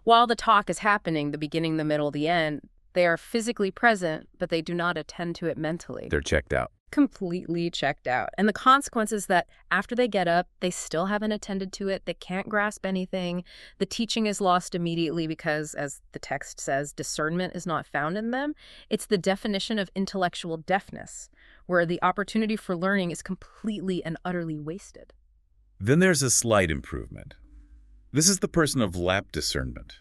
[SPEAKER 14] While the talk is happening, the beginning, the middle, the end, they are physically present, but they do not attend to it mentally.
[SPEAKER 13] They're checked out.
[SPEAKER 14] Completely checked out. And the consequence is that after they get up, they still haven't attended to it. They can't grasp anything. The teaching is lost immediately because, as the text says, discernment is not found in them. It's the definition of intellectual deafness, where the opportunity for learning is completely and utterly wasted.
[SPEAKER 13] Then there's a slight improvement. This is the person of lap discernment.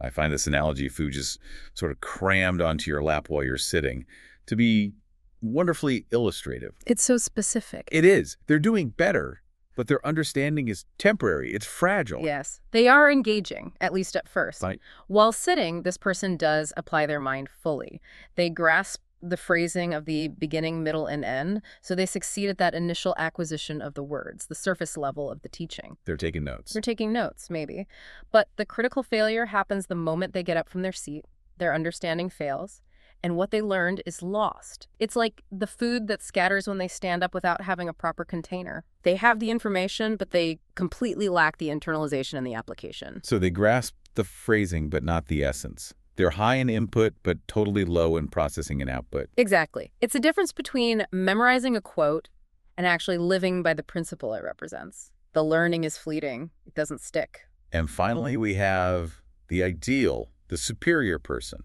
[SPEAKER 13] I find this analogy, of food just sort of crammed onto your lap while you're sitting, to be wonderfully illustrative.
[SPEAKER 14] It's so specific.
[SPEAKER 13] It is. They're doing better, but their understanding is temporary. It's fragile.
[SPEAKER 14] Yes, they are engaging, at least at first.
[SPEAKER 13] Right.
[SPEAKER 14] While sitting, this person does apply their mind fully. They grasp the phrasing of the beginning, middle, and end, so they succeed at that initial acquisition of the words, the surface level of the teaching.
[SPEAKER 13] They're taking notes.
[SPEAKER 14] They're taking notes, maybe. But the critical failure happens the moment they get up from their seat, their understanding fails, and what they learned is lost. It's like the food that scatters when they stand up without having a proper container. They have the information, but they completely lack the internalization and the application.
[SPEAKER 13] So they grasp the phrasing, but not the essence. They're high in input, but totally low in processing and output.
[SPEAKER 14] Exactly. It's a difference between memorizing a quote and actually living by the principle it represents. The learning is fleeting. It doesn't stick.
[SPEAKER 13] And finally, we have the ideal, the superior person,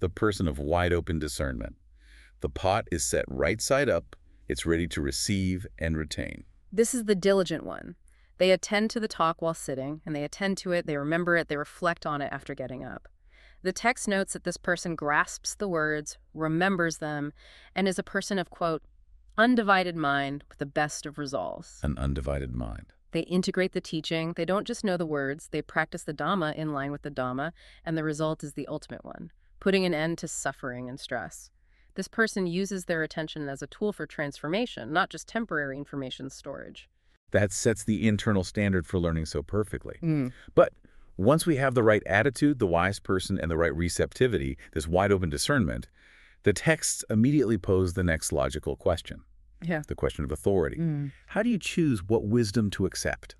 [SPEAKER 13] the person of wide open discernment. The pot is set right side up, it's ready to receive and retain.
[SPEAKER 14] This is the diligent one. They attend to the talk while sitting, and they attend to it, they remember it, they reflect on it after getting up. The text notes that this person grasps the words, remembers them, and is a person of, quote, undivided mind with the best of resolves.
[SPEAKER 13] An undivided mind.
[SPEAKER 14] They integrate the teaching. They don't just know the words, they practice the Dhamma in line with the Dhamma, and the result is the ultimate one, putting an end to suffering and stress. This person uses their attention as a tool for transformation, not just temporary information storage.
[SPEAKER 13] That sets the internal standard for learning so perfectly. Mm. But once we have the right attitude, the wise person, and the right receptivity, this wide open discernment, the texts immediately pose the next logical question
[SPEAKER 14] Yeah.
[SPEAKER 13] the question of authority. Mm. How do you choose what wisdom to accept?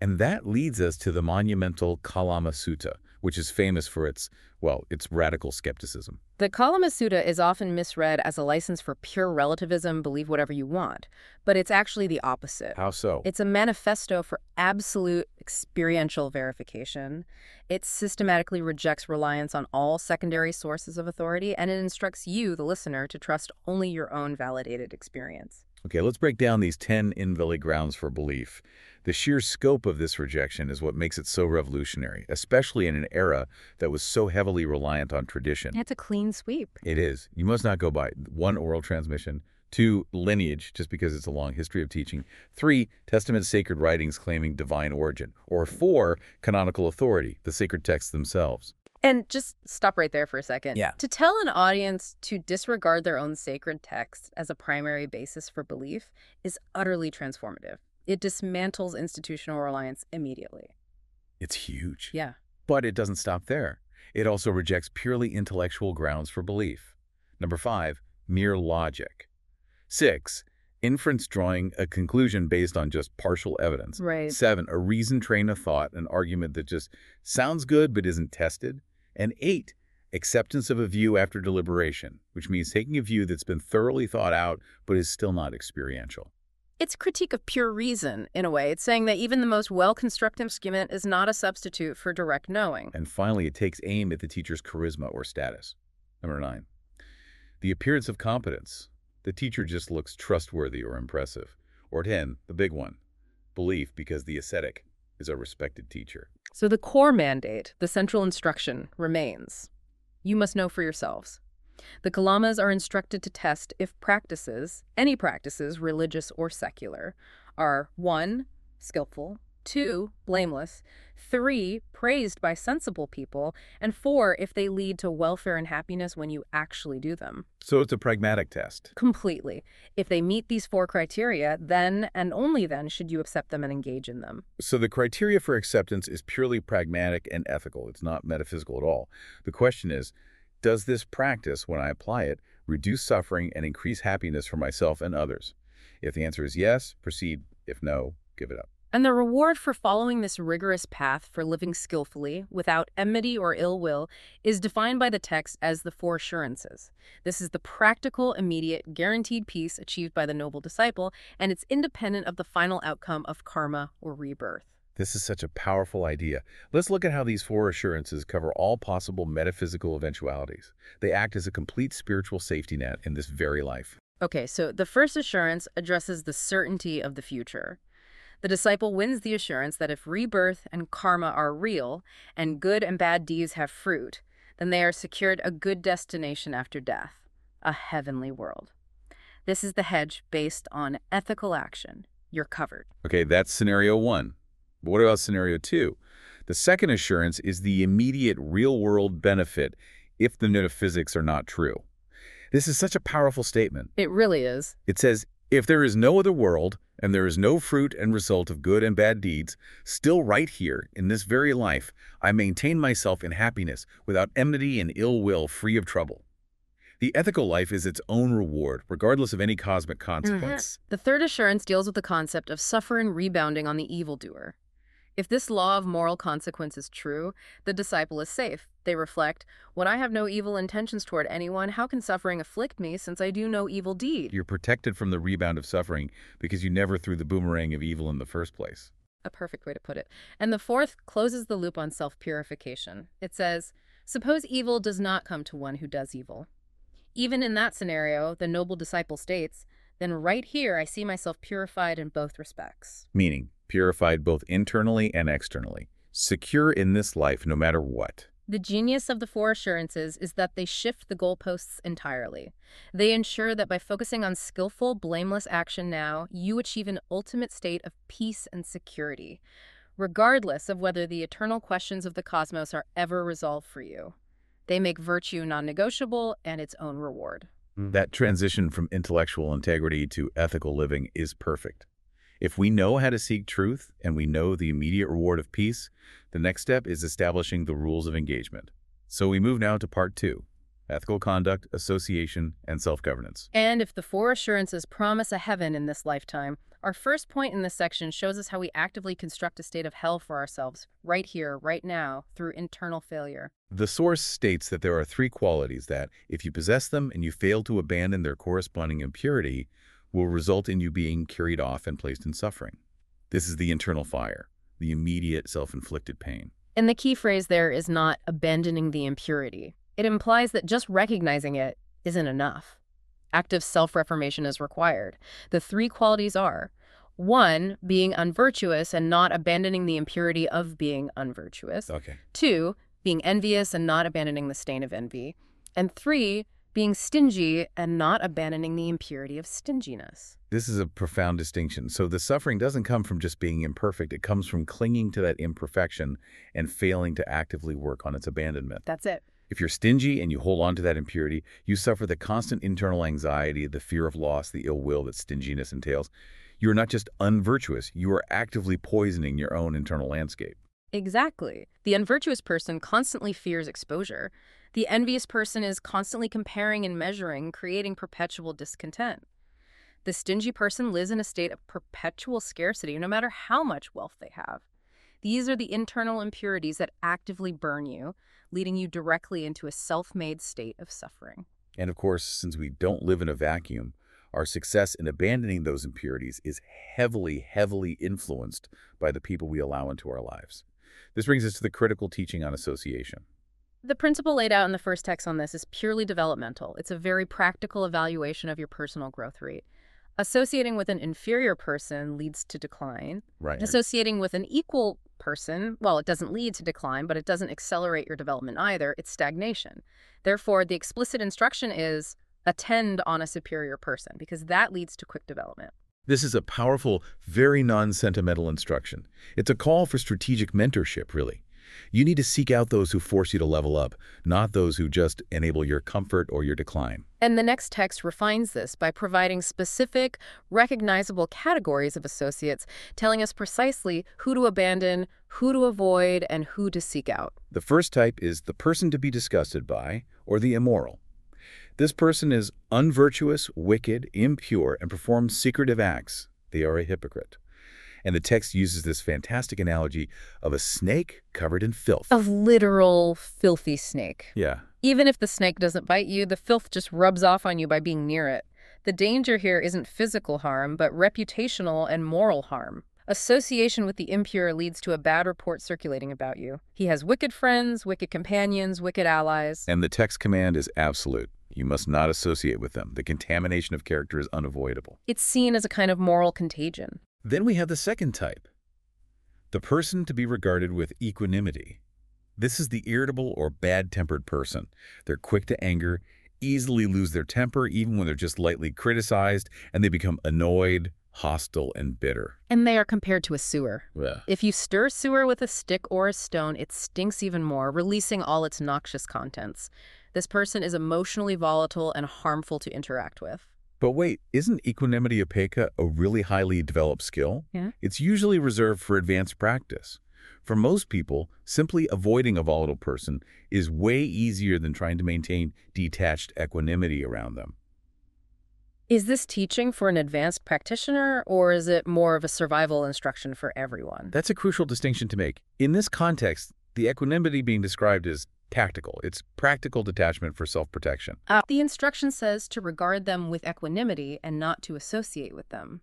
[SPEAKER 13] And that leads us to the monumental Kalama Sutta, which is famous for its, well, its radical skepticism.
[SPEAKER 14] The Kalama Sutta is often misread as a license for pure relativism, believe whatever you want, but it's actually the opposite.
[SPEAKER 13] How so?
[SPEAKER 14] It's a manifesto for absolute experiential verification. It systematically rejects reliance on all secondary sources of authority, and it instructs you, the listener, to trust only your own validated experience.
[SPEAKER 13] Okay, let's break down these 10 invalid grounds for belief. The sheer scope of this rejection is what makes it so revolutionary, especially in an era that was so heavily reliant on tradition.
[SPEAKER 14] It's a clean sweep.
[SPEAKER 13] It is. You must not go by one, oral transmission, two, lineage, just because it's a long history of teaching, three, Testament sacred writings claiming divine origin, or four, canonical authority, the sacred texts themselves.
[SPEAKER 14] And just stop right there for a second.
[SPEAKER 13] Yeah.
[SPEAKER 14] To tell an audience to disregard their own sacred text as a primary basis for belief is utterly transformative. It dismantles institutional reliance immediately.
[SPEAKER 13] It's huge.
[SPEAKER 14] Yeah.
[SPEAKER 13] But it doesn't stop there. It also rejects purely intellectual grounds for belief. Number five, mere logic. Six, inference drawing a conclusion based on just partial evidence.
[SPEAKER 14] Right.
[SPEAKER 13] Seven, a reasoned train of thought, an argument that just sounds good but isn't tested. And eight, acceptance of a view after deliberation, which means taking a view that's been thoroughly thought out but is still not experiential.
[SPEAKER 14] It's critique of pure reason, in a way. It's saying that even the most well-constructed argument is not a substitute for direct knowing.
[SPEAKER 13] And finally, it takes aim at the teacher's charisma or status. Number nine, the appearance of competence. The teacher just looks trustworthy or impressive. Or 10, the big one, belief because the ascetic is a respected teacher.
[SPEAKER 14] So the core mandate, the central instruction, remains. You must know for yourselves. The Kalamas are instructed to test if practices, any practices, religious or secular, are 1. skillful, 2. blameless, 3. praised by sensible people, and 4. if they lead to welfare and happiness when you actually do them.
[SPEAKER 13] So it's a pragmatic test.
[SPEAKER 14] Completely. If they meet these four criteria, then and only then should you accept them and engage in them.
[SPEAKER 13] So the criteria for acceptance is purely pragmatic and ethical. It's not metaphysical at all. The question is, does this practice, when I apply it, reduce suffering and increase happiness for myself and others? If the answer is yes, proceed. If no, give it up.
[SPEAKER 14] And the reward for following this rigorous path for living skillfully, without enmity or ill will, is defined by the text as the four assurances. This is the practical, immediate, guaranteed peace achieved by the noble disciple, and it's independent of the final outcome of karma or rebirth.
[SPEAKER 13] This is such a powerful idea. Let's look at how these four assurances cover all possible metaphysical eventualities. They act as a complete spiritual safety net in this very life.
[SPEAKER 14] Okay, so the first assurance addresses the certainty of the future. The disciple wins the assurance that if rebirth and karma are real, and good and bad deeds have fruit, then they are secured a good destination after death, a heavenly world. This is the hedge based on ethical action. You're covered.
[SPEAKER 13] Okay, that's scenario one. But what about scenario two? The second assurance is the immediate real-world benefit if the metaphysics are not true. This is such a powerful statement.
[SPEAKER 14] It really is.
[SPEAKER 13] It says, if there is no other world, and there is no fruit and result of good and bad deeds, still right here, in this very life, I maintain myself in happiness, without enmity and ill will, free of trouble. The ethical life is its own reward, regardless of any cosmic mm-hmm. consequence.
[SPEAKER 14] The third assurance deals with the concept of suffering rebounding on the evildoer. If this law of moral consequence is true, the disciple is safe. They reflect, when I have no evil intentions toward anyone, how can suffering afflict me since I do no evil deed?
[SPEAKER 13] You're protected from the rebound of suffering because you never threw the boomerang of evil in the first place.
[SPEAKER 14] A perfect way to put it. And the fourth closes the loop on self-purification. It says, suppose evil does not come to one who does evil. Even in that scenario, the noble disciple states, then right here I see myself purified in both respects.
[SPEAKER 13] Meaning, purified both internally and externally, secure in this life no matter what.
[SPEAKER 14] The genius of the four assurances is that they shift the goalposts entirely. They ensure that by focusing on skillful, blameless action now, you achieve an ultimate state of peace and security, regardless of whether the eternal questions of the cosmos are ever resolved for you. They make virtue non-negotiable and its own reward. Hmm.
[SPEAKER 13] That transition from intellectual integrity to ethical living is perfect. If we know how to seek truth and we know the immediate reward of peace, the next step is establishing the rules of engagement. So we move now to part two, ethical conduct, association, and self-governance.
[SPEAKER 14] And if the four assurances promise a heaven in this lifetime, our first point in this section shows us how we actively construct a state of hell for ourselves, right here, right now, through internal failure.
[SPEAKER 13] The source states that there are three qualities that, if you possess them and you fail to abandon their corresponding impurity, will result in you being carried off and placed in suffering. This is the internal fire, the immediate self-inflicted pain.
[SPEAKER 14] And the key phrase there is not abandoning the impurity. It implies that just recognizing it isn't enough. Active self-reformation is required. The three qualities are, one, being unvirtuous and not abandoning the impurity of being unvirtuous.
[SPEAKER 13] Okay.
[SPEAKER 14] Two, being envious and not abandoning the stain of envy. And three, being stingy and not abandoning the impurity of stinginess.
[SPEAKER 13] This is a profound distinction. So the suffering doesn't come from just being imperfect. It comes from clinging to that imperfection and failing to actively work on its abandonment.
[SPEAKER 14] That's it.
[SPEAKER 13] If you're stingy and you hold on to that impurity, you suffer the constant internal anxiety, the fear of loss, the ill will that stinginess entails. You're not just unvirtuous, you are actively poisoning your own internal landscape.
[SPEAKER 14] Exactly. The unvirtuous person constantly fears exposure. The envious person is constantly comparing and measuring, creating perpetual discontent. The stingy person lives in a state of perpetual scarcity no matter how much wealth they have. These are the internal impurities that actively burn you, leading you directly into a self-made state of suffering.
[SPEAKER 13] And of course, since we don't live in a vacuum, our success in abandoning those impurities is heavily, heavily influenced by the people we allow into our lives. This brings us to the critical teaching on association.
[SPEAKER 14] The principle laid out in the first text on this is purely developmental. It's a very practical evaluation of your personal growth rate. Associating with an inferior person leads to decline.
[SPEAKER 13] Right.
[SPEAKER 14] Associating with an equal person, well, it doesn't lead to decline, but it doesn't accelerate your development either. It's stagnation. Therefore, the explicit instruction is attend on a superior person because that leads to quick development.
[SPEAKER 13] This is a powerful, very non-sentimental instruction. It's a call for strategic mentorship, really. You need to seek out those who force you to level up, not those who just enable your comfort or your decline.
[SPEAKER 14] And the next text refines this by providing specific, recognizable categories of associates, telling us precisely who to abandon, who to avoid, and who to seek out.
[SPEAKER 13] The first type is the person to be disgusted by, or the immoral. This person is unvirtuous, wicked, impure, and performs secretive acts. They are a hypocrite. And the text uses this fantastic analogy of a snake covered in filth.
[SPEAKER 14] A literal filthy snake.
[SPEAKER 13] Yeah.
[SPEAKER 14] Even if the snake doesn't bite you, the filth just rubs off on you by being near it. The danger here isn't physical harm, but reputational and moral harm. Association with the impure leads to a bad report circulating about you. He has wicked friends, wicked companions, wicked allies.
[SPEAKER 13] And the text command is absolute. You must not associate with them. The contamination of character is unavoidable.
[SPEAKER 14] It's seen as a kind of moral contagion.
[SPEAKER 13] Then we have the second type, the person to be regarded with equanimity. This is the irritable or bad-tempered person. They're quick to anger, easily lose their temper even when they're just lightly criticized, and they become annoyed, hostile, and bitter.
[SPEAKER 14] And they are compared to a sewer.
[SPEAKER 13] Yeah.
[SPEAKER 14] If you stir sewer with a stick or a stone, it stinks even more, releasing all its noxious contents. This person is emotionally volatile and harmful to interact with.
[SPEAKER 13] But wait, isn't equanimity upekkha a really highly developed skill?
[SPEAKER 14] Yeah.
[SPEAKER 13] It's usually reserved for advanced practice. For most people, simply avoiding a volatile person is way easier than trying to maintain detached equanimity around them.
[SPEAKER 14] Is this teaching for an advanced practitioner, or is it more of a survival instruction for everyone?
[SPEAKER 13] That's a crucial distinction to make. In this context, the equanimity being described is tactical. It's practical detachment for self-protection.
[SPEAKER 14] Uh, the instruction says to regard them with equanimity and not to associate with them.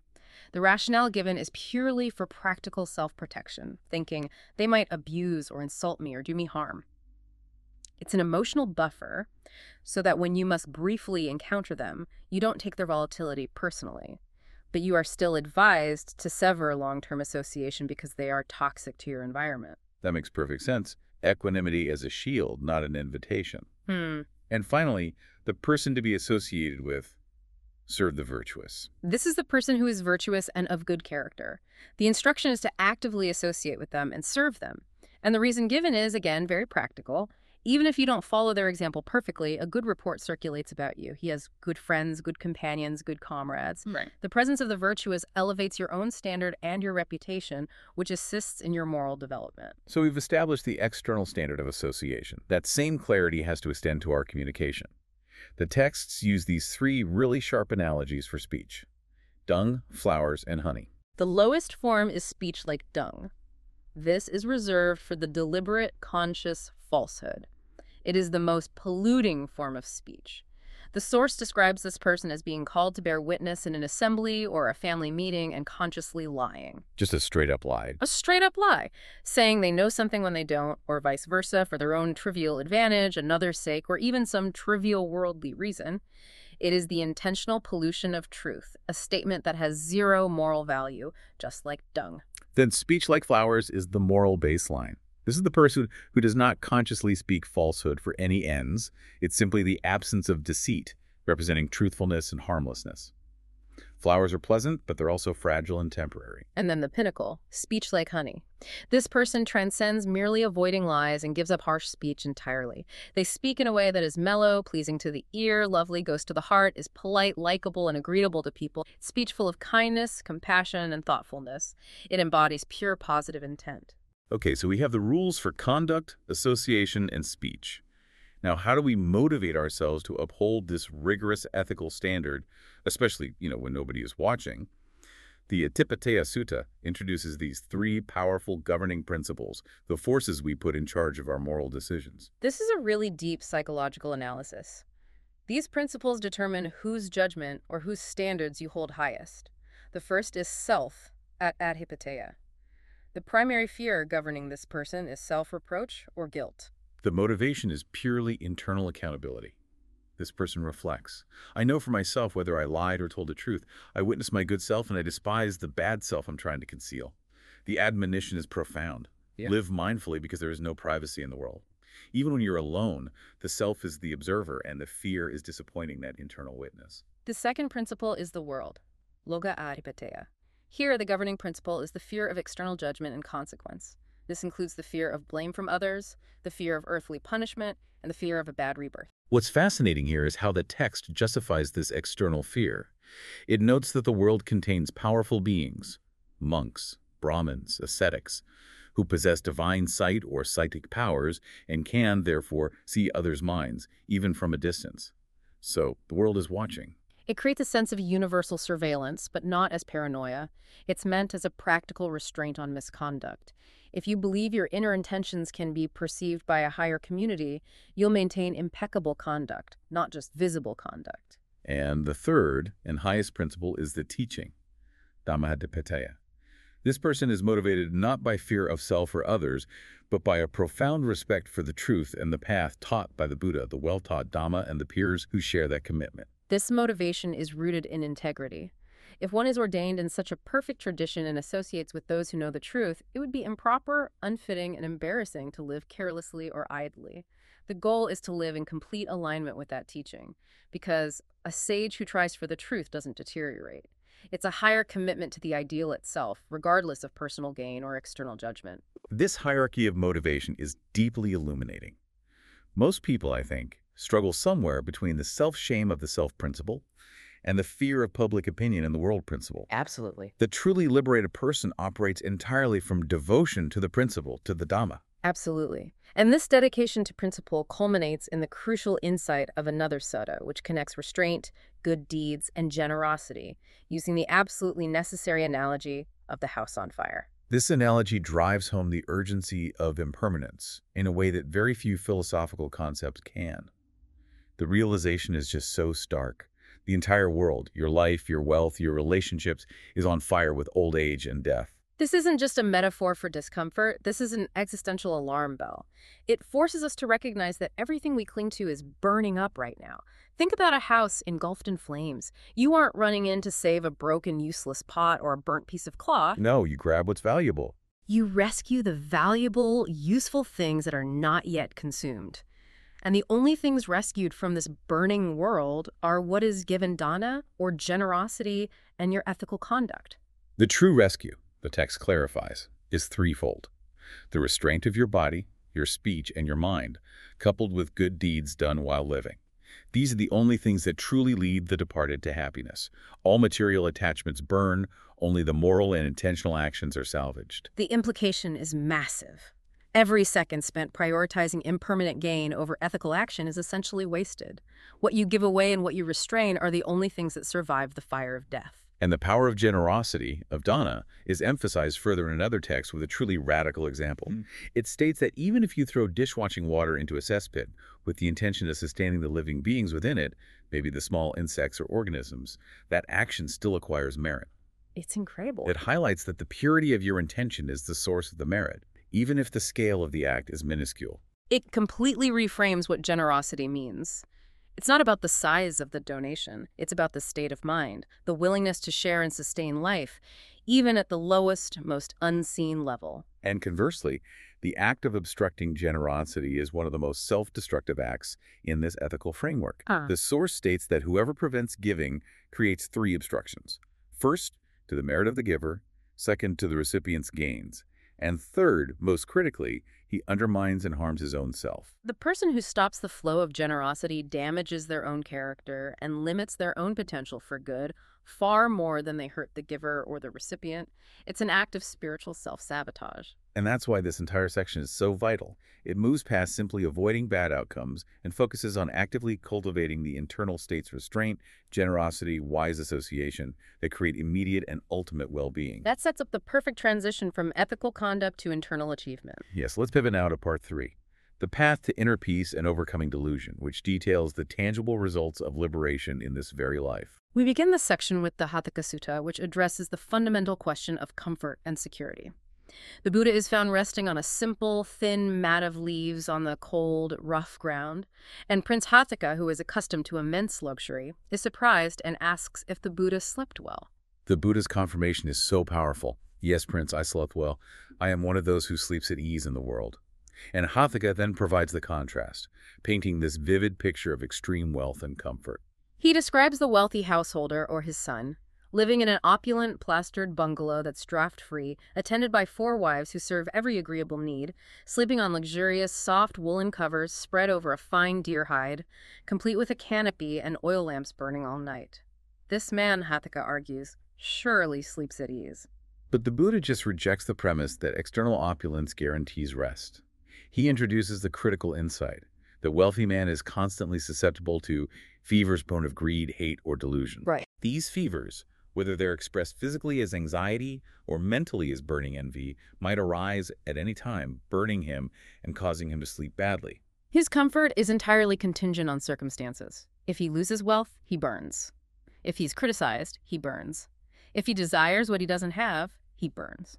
[SPEAKER 14] The rationale given is purely for practical self-protection, thinking they might abuse or insult me or do me harm. It's an emotional buffer so that when you must briefly encounter them, you don't take their volatility personally. But you are still advised to sever long-term association because they are toxic to your environment.
[SPEAKER 13] That makes perfect sense. Equanimity as a shield, not an invitation.
[SPEAKER 14] Hmm.
[SPEAKER 13] And finally, the person to be associated with serve the virtuous.
[SPEAKER 14] This is the person who is virtuous and of good character. The instruction is to actively associate with them and serve them. And the reason given is, again, very practical. Even if you don't follow their example perfectly, a good report circulates about you. He has good friends, good companions, good comrades. Right. The presence of the virtuous elevates your own standard and your reputation, which assists in your moral development.
[SPEAKER 13] So we've established the external standard of association. That same clarity has to extend to our communication. The texts use these three really sharp analogies for speech. Dung, flowers, and honey.
[SPEAKER 14] The lowest form is speech like dung. This is reserved for the deliberate, conscious falsehood. It is the most polluting form of speech. The source describes this person as being called to bear witness in an assembly or a family meeting and consciously lying.
[SPEAKER 13] Just a straight-up lie.
[SPEAKER 14] A straight up lie, saying they know something when they don't, or vice versa, for their own trivial advantage, another's sake, or even some trivial worldly reason. It is the intentional pollution of truth, a statement that has zero moral value, just like dung.
[SPEAKER 13] Then speech like flowers is the moral baseline. This is the person who does not consciously speak falsehood for any ends. It's simply the absence of deceit, representing truthfulness and harmlessness. Flowers are pleasant, but they're also fragile and temporary.
[SPEAKER 14] And then the pinnacle, speech like honey. This person transcends merely avoiding lies and gives up harsh speech entirely. They speak in a way that is mellow, pleasing to the ear, lovely, goes to the heart, is polite, likable, and agreeable to people. Speech full of kindness, compassion, and thoughtfulness. It embodies pure positive intent.
[SPEAKER 13] Okay, so we have the rules for conduct, association, and speech. Now, how do we motivate ourselves to uphold this rigorous ethical standard, especially, you know, when nobody is watching? The Adhipateyya Sutta introduces these three powerful governing principles, the forces we put in charge of our moral decisions.
[SPEAKER 14] This is a really deep psychological analysis. These principles determine whose judgment or whose standards you hold highest. The first is self at adhipateyya. The primary fear governing this person is self-reproach or guilt.
[SPEAKER 13] The motivation is purely internal accountability. This person reflects. I know for myself whether I lied or told the truth. I witness my good self and I despise the bad self I'm trying to conceal. The admonition is profound.
[SPEAKER 6] Yeah.
[SPEAKER 13] Live mindfully because there is no privacy in the world. Even when you're alone, the self is the observer and the fear is disappointing that internal witness.
[SPEAKER 14] The second principle is the world, loka adhipateyya. Here, the governing principle is the fear of external judgment and consequence. This includes the fear of blame from others, the fear of earthly punishment, and the fear of a bad rebirth.
[SPEAKER 13] What's fascinating here is how the text justifies this external fear. It notes that the world contains powerful beings, monks, Brahmins, ascetics, who possess divine sight or psychic powers and can, therefore, see others' minds, even from a distance. So, the world is watching.
[SPEAKER 14] It creates a sense of universal surveillance, but not as paranoia. It's meant as a practical restraint on misconduct. If you believe your inner intentions can be perceived by a higher community, you'll maintain impeccable conduct, not just visible conduct.
[SPEAKER 13] And the third and highest principle is the teaching, Dhammadhipateyya. This person is motivated not by fear of self or others, but by a profound respect for the truth and the path taught by the Buddha, the well-taught Dhamma, and the peers who share that commitment.
[SPEAKER 14] This motivation is rooted in integrity. If one is ordained in such a perfect tradition and associates with those who know the truth, it would be improper, unfitting, and embarrassing to live carelessly or idly. The goal is to live in complete alignment with that teaching, because a sage who tries for the truth doesn't deteriorate. It's a higher commitment to the ideal itself, regardless of personal gain or external judgment.
[SPEAKER 13] This hierarchy of motivation is deeply illuminating. Most people, I think, struggle somewhere between the self-shame of the self principle and the fear of public opinion in the world principle.
[SPEAKER 15] Absolutely.
[SPEAKER 13] The truly liberated person operates entirely from devotion to the principle, to the Dhamma.
[SPEAKER 14] Absolutely. And this dedication to principle culminates in the crucial insight of another sutta, which connects restraint, good deeds, and generosity, using the absolutely necessary analogy of the house on fire.
[SPEAKER 13] This analogy drives home the urgency of impermanence in a way that very few philosophical concepts can. The realization is just so stark. The entire world, your life, your wealth, your relationships, is on fire with old age and death.
[SPEAKER 14] This isn't just a metaphor for discomfort, this is an existential alarm bell. It forces us to recognize that everything we cling to is burning up right now. Think about a house engulfed in flames. You aren't running in to save a broken, useless pot or a burnt piece of cloth.
[SPEAKER 13] No, you grab what's valuable.
[SPEAKER 14] You rescue the valuable, useful things that are not yet consumed. And the only things rescued from this burning world are what is given dana, or generosity, and your ethical conduct.
[SPEAKER 13] The true rescue, the text clarifies, is threefold. The restraint of your body, your speech, and your mind, coupled with good deeds done while living. These are the only things that truly lead the departed to happiness. All material attachments burn, only the moral and intentional actions are salvaged.
[SPEAKER 14] The implication is massive. Every second spent prioritizing impermanent gain over ethical action is essentially wasted. What you give away and what you restrain are the only things that survive the fire of death.
[SPEAKER 13] And the power of generosity, of dana, is emphasized further in another text with a truly radical example. Hmm. It states that even if you throw dishwashing water into a cesspit with the intention of sustaining the living beings within it, maybe the small insects or organisms, that action still acquires merit.
[SPEAKER 14] It's incredible.
[SPEAKER 13] It highlights that the purity of your intention is the source of the merit, even if the scale of the act is minuscule.
[SPEAKER 14] It completely reframes what generosity means. It's not about the size of the donation, it's about the state of mind, the willingness to share and sustain life, even at the lowest, most unseen level.
[SPEAKER 13] And conversely, the act of obstructing generosity is one of the most self-destructive acts in this ethical framework.
[SPEAKER 14] Ah.
[SPEAKER 13] The source states that whoever prevents giving creates three obstructions. First, to the merit of the giver. Second, to the recipient's gains. And third, most critically, he undermines and harms his own self.
[SPEAKER 14] The person who stops the flow of generosity damages their own character and limits their own potential for good far more than they hurt the giver or the recipient. It's an act of spiritual self-sabotage.
[SPEAKER 13] And that's why this entire section is so vital. It moves past simply avoiding bad outcomes and focuses on actively cultivating the internal state's restraint, generosity, wise association that create immediate and ultimate well-being.
[SPEAKER 14] That sets up the perfect transition from ethical conduct to internal achievement.
[SPEAKER 13] Yes, let's pivot now to part three. The path to inner peace and overcoming delusion, which details the tangible results of liberation in this very life.
[SPEAKER 14] We begin this section with the Hatthaka Sutta, which addresses the fundamental question of comfort and security. The Buddha is found resting on a simple, thin mat of leaves on the cold, rough ground, and Prince Hatthaka, who is accustomed to immense luxury, is surprised and asks if the Buddha slept well.
[SPEAKER 13] The Buddha's confirmation is so powerful. Yes, Prince, I slept well. I am one of those who sleeps at ease in the world. And Hatthaka then provides the contrast, painting this vivid picture of extreme wealth and comfort.
[SPEAKER 14] He describes the wealthy householder, or his son, living in an opulent, plastered bungalow that's draft-free, attended by four wives who serve every agreeable need, sleeping on luxurious, soft woolen covers spread over a fine deer hide, complete with a canopy and oil lamps burning all night. This man, Hatthaka argues, surely sleeps at ease.
[SPEAKER 13] But the Buddha just rejects the premise that external opulence guarantees rest. He introduces the critical insight. The wealthy man is constantly susceptible to fevers born of greed, hate, or delusion.
[SPEAKER 14] Right.
[SPEAKER 13] These fevers, whether they're expressed physically as anxiety or mentally as burning envy, might arise at any time, burning him and causing him to sleep badly.
[SPEAKER 14] His comfort is entirely contingent on circumstances. If he loses wealth, he burns. If he's criticized, he burns. If he desires what he doesn't have, he burns.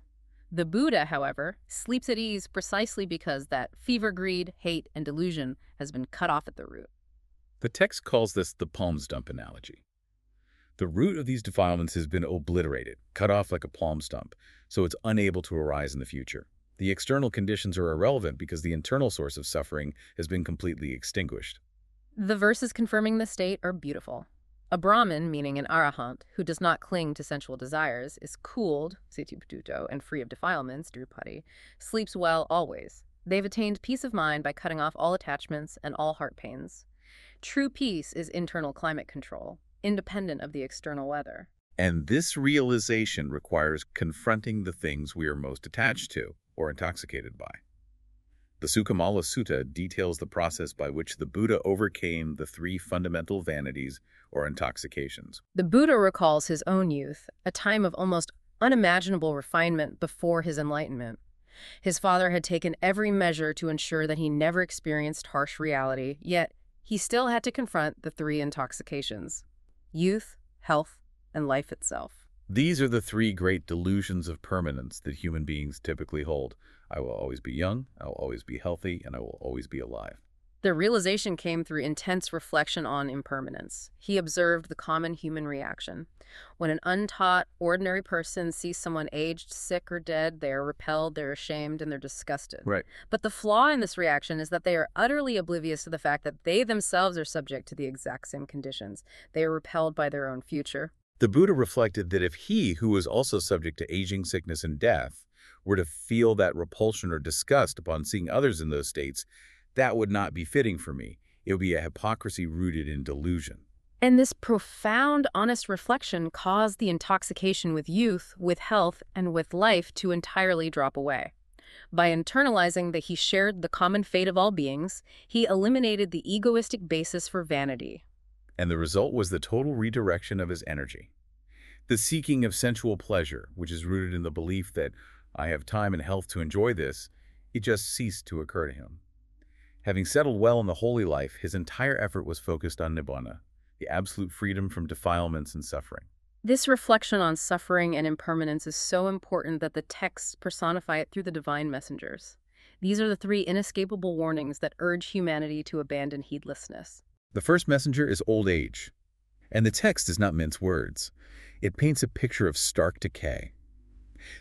[SPEAKER 14] The Buddha, however, sleeps at ease precisely because that fever, greed, hate, and delusion has been cut off at the root.
[SPEAKER 13] The text calls this the palms dump analogy. The root of these defilements has been obliterated, cut off like a palm stump, so it's unable to arise in the future. The external conditions are irrelevant because the internal source of suffering has been completely extinguished.
[SPEAKER 14] The verses confirming the state are beautiful. A Brahmin, meaning an arahant, who does not cling to sensual desires, is cooled, sitibhuto, and free of defilements, drupadi, sleeps well always. They've attained peace of mind by cutting off all attachments and all heart pains. True peace is internal climate control, independent of the external weather.
[SPEAKER 13] And this realization requires confronting the things we are most attached to or intoxicated by. The Sukhumala Sutta details the process by which the Buddha overcame the three fundamental vanities or intoxications.
[SPEAKER 14] The Buddha recalls his own youth, a time of almost unimaginable refinement before his enlightenment. His father had taken every measure to ensure that he never experienced harsh reality, yet he still had to confront the three intoxications youth, health, and life itself.
[SPEAKER 13] These are the three great delusions of permanence that human beings typically hold. I will always be young, I will always be healthy, and I will always be alive.
[SPEAKER 14] The realization came through intense reflection on impermanence. He observed the common human reaction. When an untaught, ordinary person sees someone aged, sick, or dead, they are repelled, they're ashamed, and they're disgusted.
[SPEAKER 13] Right.
[SPEAKER 14] But the flaw in this reaction is that they are utterly oblivious to the fact that they themselves are subject to the exact same conditions. They are repelled by their own future.
[SPEAKER 13] The Buddha reflected that if he, who was also subject to aging, sickness, and death, were to feel that repulsion or disgust upon seeing others in those states, that would not be fitting for me. It would be a hypocrisy rooted in delusion.
[SPEAKER 14] And this profound, honest reflection caused the intoxication with youth, with health, and with life to entirely drop away. By internalizing that he shared the common fate of all beings, he eliminated the egoistic basis for vanity.
[SPEAKER 13] And the result was the total redirection of his energy. The seeking of sensual pleasure, which is rooted in the belief that I have time and health to enjoy this, it just ceased to occur to him. Having settled well in the holy life, his entire effort was focused on nibbana, the absolute freedom from defilements and suffering.
[SPEAKER 14] This reflection on suffering and impermanence is so important that the texts personify it through the divine messengers. These are the three inescapable warnings that urge humanity to abandon heedlessness.
[SPEAKER 13] The first messenger is old age, and the text does not mince words. It paints a picture of stark decay.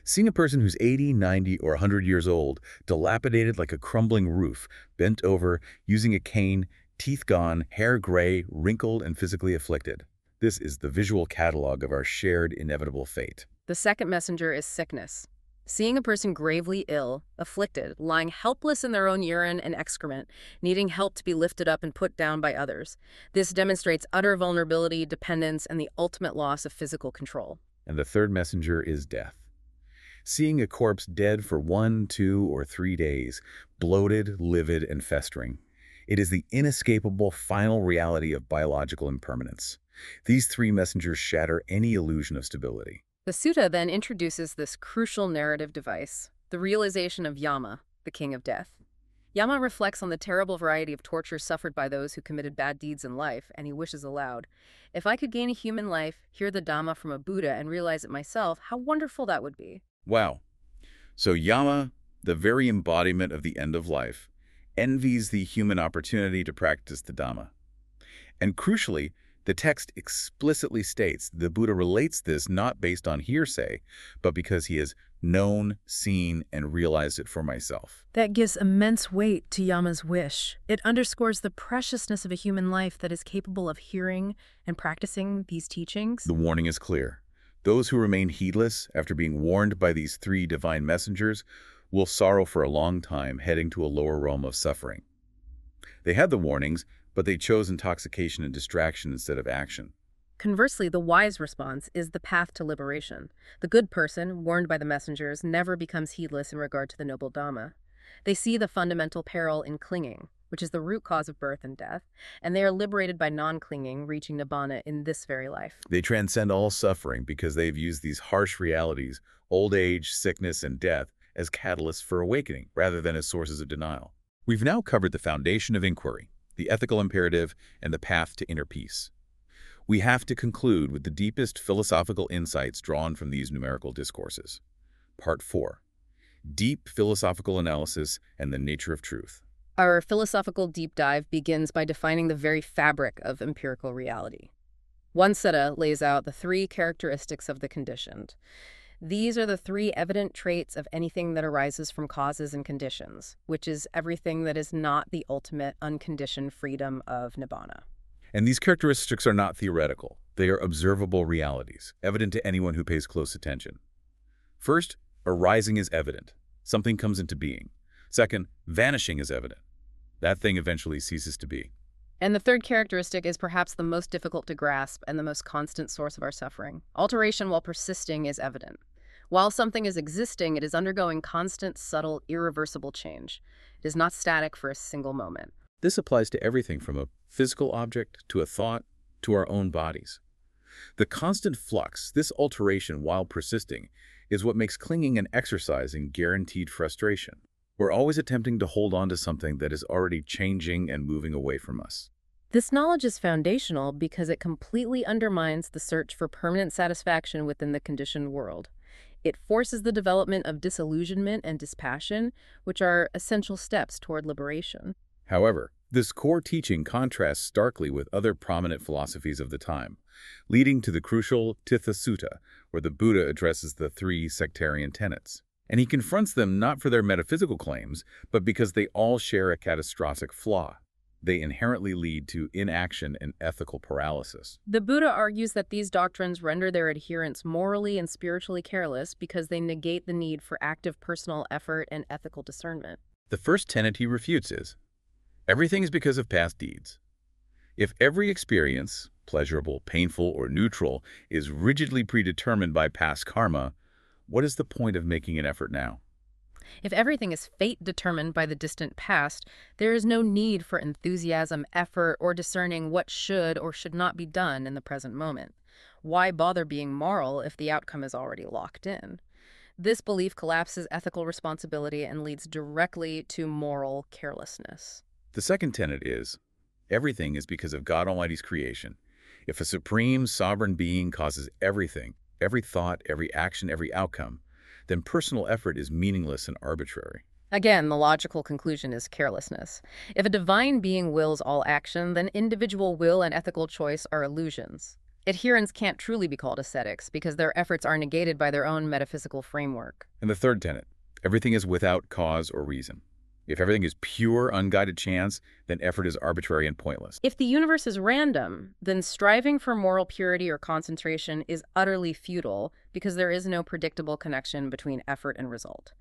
[SPEAKER 13] Seeing a person who's 80, 90, or 100 years old, dilapidated like a crumbling roof, bent over, using a cane, teeth gone, hair gray, wrinkled, and physically afflicted. This is the visual catalog of our shared inevitable fate.
[SPEAKER 14] The second messenger is sickness. Seeing a person gravely ill, afflicted, lying helpless in their own urine and excrement, needing help to be lifted up and put down by others. This demonstrates utter vulnerability, dependence, and the ultimate loss of physical control.
[SPEAKER 13] And the third messenger is death. Seeing a corpse dead for one, two, or three days, bloated, livid, and festering. It is the inescapable final reality of biological impermanence. These three messengers shatter any illusion of stability.
[SPEAKER 14] The sutta then introduces this crucial narrative device, the realization of Yama, the king of death. Yama reflects on the terrible variety of torture suffered by those who committed bad deeds in life, and he wishes aloud, If I could gain a human life, hear the Dhamma from a Buddha, and realize it myself, how wonderful that would be.
[SPEAKER 13] Wow. So Yama, the very embodiment of the end of life, envies the human opportunity to practice the Dhamma. And crucially, the text explicitly states the Buddha relates this not based on hearsay, but because he has known, seen, and realized it for myself.
[SPEAKER 14] That gives immense weight to Yama's wish. It underscores the preciousness of a human life that is capable of hearing and practicing these teachings.
[SPEAKER 13] The warning is clear. Those who remain heedless after being warned by these three divine messengers will sorrow for a long time, heading to a lower realm of suffering. They had the warnings, but they chose intoxication and distraction instead of action.
[SPEAKER 14] Conversely, the wise response is the path to liberation. The good person, warned by the messengers, never becomes heedless in regard to the noble Dhamma. They see the fundamental peril in clinging, which is the root cause of birth and death, and they are liberated by non-clinging, reaching nibbana in this very life.
[SPEAKER 13] They transcend all suffering because they've used these harsh realities, old age, sickness, and death, as catalysts for awakening rather than as sources of denial. We've now covered the foundation of inquiry, the ethical imperative, and the path to inner peace. We have to conclude with the deepest philosophical insights drawn from these numerical discourses. Part 4. Deep philosophical analysis and the nature of truth.
[SPEAKER 14] Our philosophical deep dive begins by defining the very fabric of empirical reality. One sutta lays out the three characteristics of the conditioned. These are the three evident traits of anything that arises from causes and conditions, which is everything that is not the ultimate unconditioned freedom of nibbana.
[SPEAKER 13] And these characteristics are not theoretical. They are observable realities, evident to anyone who pays close attention. First, arising is evident. Something comes into being. Second, vanishing is evident. That thing eventually ceases to be.
[SPEAKER 14] And the third characteristic is perhaps the most difficult to grasp and the most constant source of our suffering. Alteration while persisting is evident. While something is existing, it is undergoing constant, subtle, irreversible change. It is not static for a single moment.
[SPEAKER 13] This applies to everything from a physical object to a thought to our own bodies. The constant flux, this alteration while persisting, is what makes clinging an exercise in guaranteed frustration. We're always attempting to hold on to something that is already changing and moving away from us.
[SPEAKER 14] This knowledge is foundational because it completely undermines the search for permanent satisfaction within the conditioned world. It forces the development of disillusionment and dispassion, which are essential steps toward liberation.
[SPEAKER 13] However, this core teaching contrasts starkly with other prominent philosophies of the time, leading to the crucial Tittha Sutta, where the Buddha addresses the three sectarian tenets. And he confronts them not for their metaphysical claims, but because they all share a catastrophic flaw. They inherently lead to inaction and ethical paralysis.
[SPEAKER 14] The Buddha argues that these doctrines render their adherents morally and spiritually careless because they negate the need for active personal effort and ethical discernment.
[SPEAKER 13] The first tenet he refutes is, everything is because of past deeds. If every experience, pleasurable, painful, or neutral, is rigidly predetermined by past karma, what is the point of making an effort now?
[SPEAKER 14] If everything is fate determined by the distant past, there is no need for enthusiasm, effort, or discerning what should or should not be done in the present moment. Why bother being moral if the outcome is already locked in? This belief collapses ethical responsibility and leads directly to moral carelessness.
[SPEAKER 13] The second tenet is, everything is because of God Almighty's creation. If a supreme sovereign being causes everything, every thought, every action, every outcome, then personal effort is meaningless and arbitrary.
[SPEAKER 14] Again, the logical conclusion is carelessness. If a divine being wills all action, then individual will and ethical choice are illusions. Adherents can't truly be called ascetics because their efforts are negated by their own metaphysical framework.
[SPEAKER 13] And the third tenet, everything is without cause or reason. If everything is pure, unguided chance, then effort is arbitrary and pointless.
[SPEAKER 14] If the universe is random, then striving for moral purity or concentration is utterly futile because there is no predictable connection between effort and result.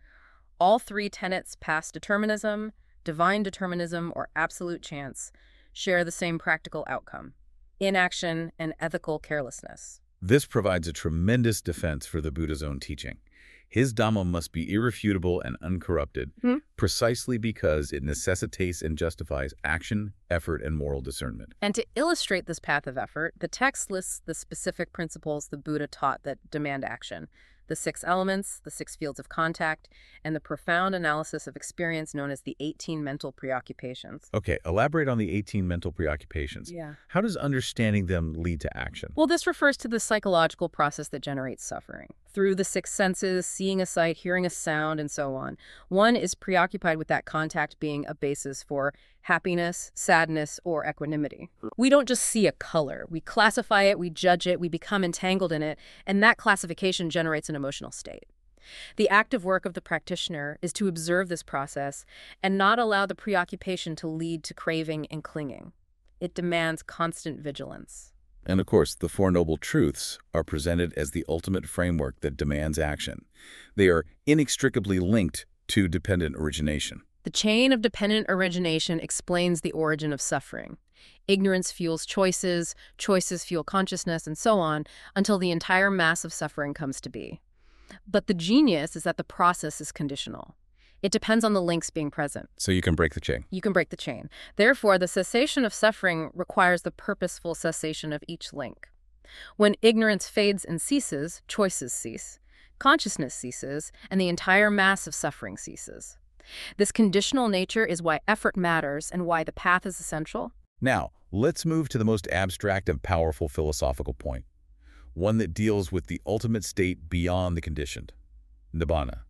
[SPEAKER 14] All three tenets, past determinism, divine determinism, or absolute chance, share the same practical outcome inaction and ethical carelessness.
[SPEAKER 13] This provides a tremendous defense for the Buddha's own teaching. His Dhamma must be irrefutable and uncorrupted,
[SPEAKER 14] Hmm?
[SPEAKER 13] precisely because it necessitates and justifies action, effort, and moral discernment.
[SPEAKER 14] And to illustrate this path of effort, the text lists the specific principles the Buddha taught that demand action the six elements, the six fields of contact, and the profound analysis of experience known as the 18 mental preoccupations.
[SPEAKER 13] Okay, elaborate on the 18 mental preoccupations.
[SPEAKER 14] Yeah.
[SPEAKER 13] How does understanding them lead to action?
[SPEAKER 14] Well, this refers to the psychological process that generates suffering. Through the six senses, seeing a sight, hearing a sound, and so on, one is preoccupied with that contact being a basis for happiness, sadness, or equanimity. We don't just see a color. We classify it, we judge it, we become entangled in it, and that classification generates an emotional state. The active work of the practitioner is to observe this process and not allow the preoccupation to lead to craving and clinging. It demands constant vigilance.
[SPEAKER 13] And of course, the Four Noble Truths are presented as the ultimate framework that demands action. They are inextricably linked to dependent origination.
[SPEAKER 14] The chain of dependent origination explains the origin of suffering. Ignorance fuels choices, choices fuel consciousness, and so on, until the entire mass of suffering comes to be. But the genius is that the process is conditional. It depends on the links being present.
[SPEAKER 13] So you can break the chain.
[SPEAKER 14] You can break the chain. Therefore, the cessation of suffering requires the purposeful cessation of each link. When ignorance fades and ceases, choices cease, consciousness ceases, and the entire mass of suffering ceases. This conditional nature is why effort matters and why the path is essential.
[SPEAKER 13] Now, let's move to the most abstract and powerful philosophical point, one that deals with the ultimate state beyond the conditioned, nibbana.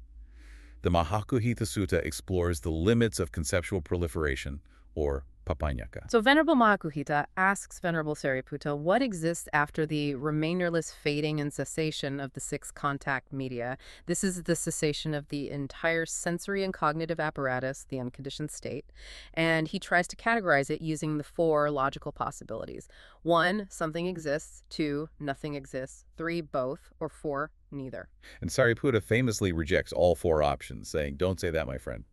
[SPEAKER 13] The Mahakotthita Sutta explores the limits of conceptual proliferation, or papanyaka.
[SPEAKER 14] So Venerable Mahakotthita asks Venerable Sariputta what exists after the remainderless fading and cessation of the six contact media. This is the cessation of the entire sensory and cognitive apparatus, the unconditioned state, and he tries to categorize it using the four logical possibilities. One, something exists. Two, nothing exists. Three, both. Or four, neither.
[SPEAKER 13] And Sariputta famously rejects all four options, saying, don't say that, my friend.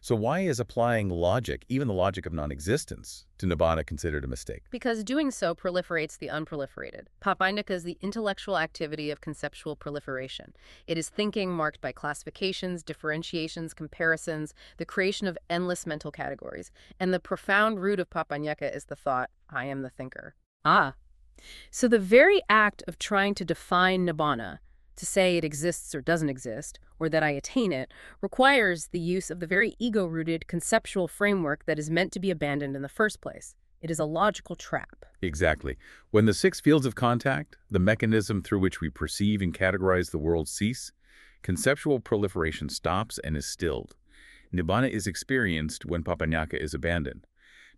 [SPEAKER 13] So why is applying logic, even the logic of non-existence, to Nibbana considered a mistake?
[SPEAKER 14] Because doing so proliferates the unproliferated. Papanyaka is the intellectual activity of conceptual proliferation. It is thinking marked by classifications, differentiations, comparisons, the creation of endless mental categories. And the profound root of Papanyaka is the thought, I am the thinker. Ah. So the very act of trying to define Nibbana, to say it exists or doesn't exist, or that I attain it, requires the use of the very ego-rooted conceptual framework that is meant to be abandoned in the first place. It is a logical trap.
[SPEAKER 13] Exactly. When the six fields of contact, the mechanism through which we perceive and categorize the world cease, conceptual proliferation stops and is stilled. Nibbana is experienced when Papanyaka is abandoned.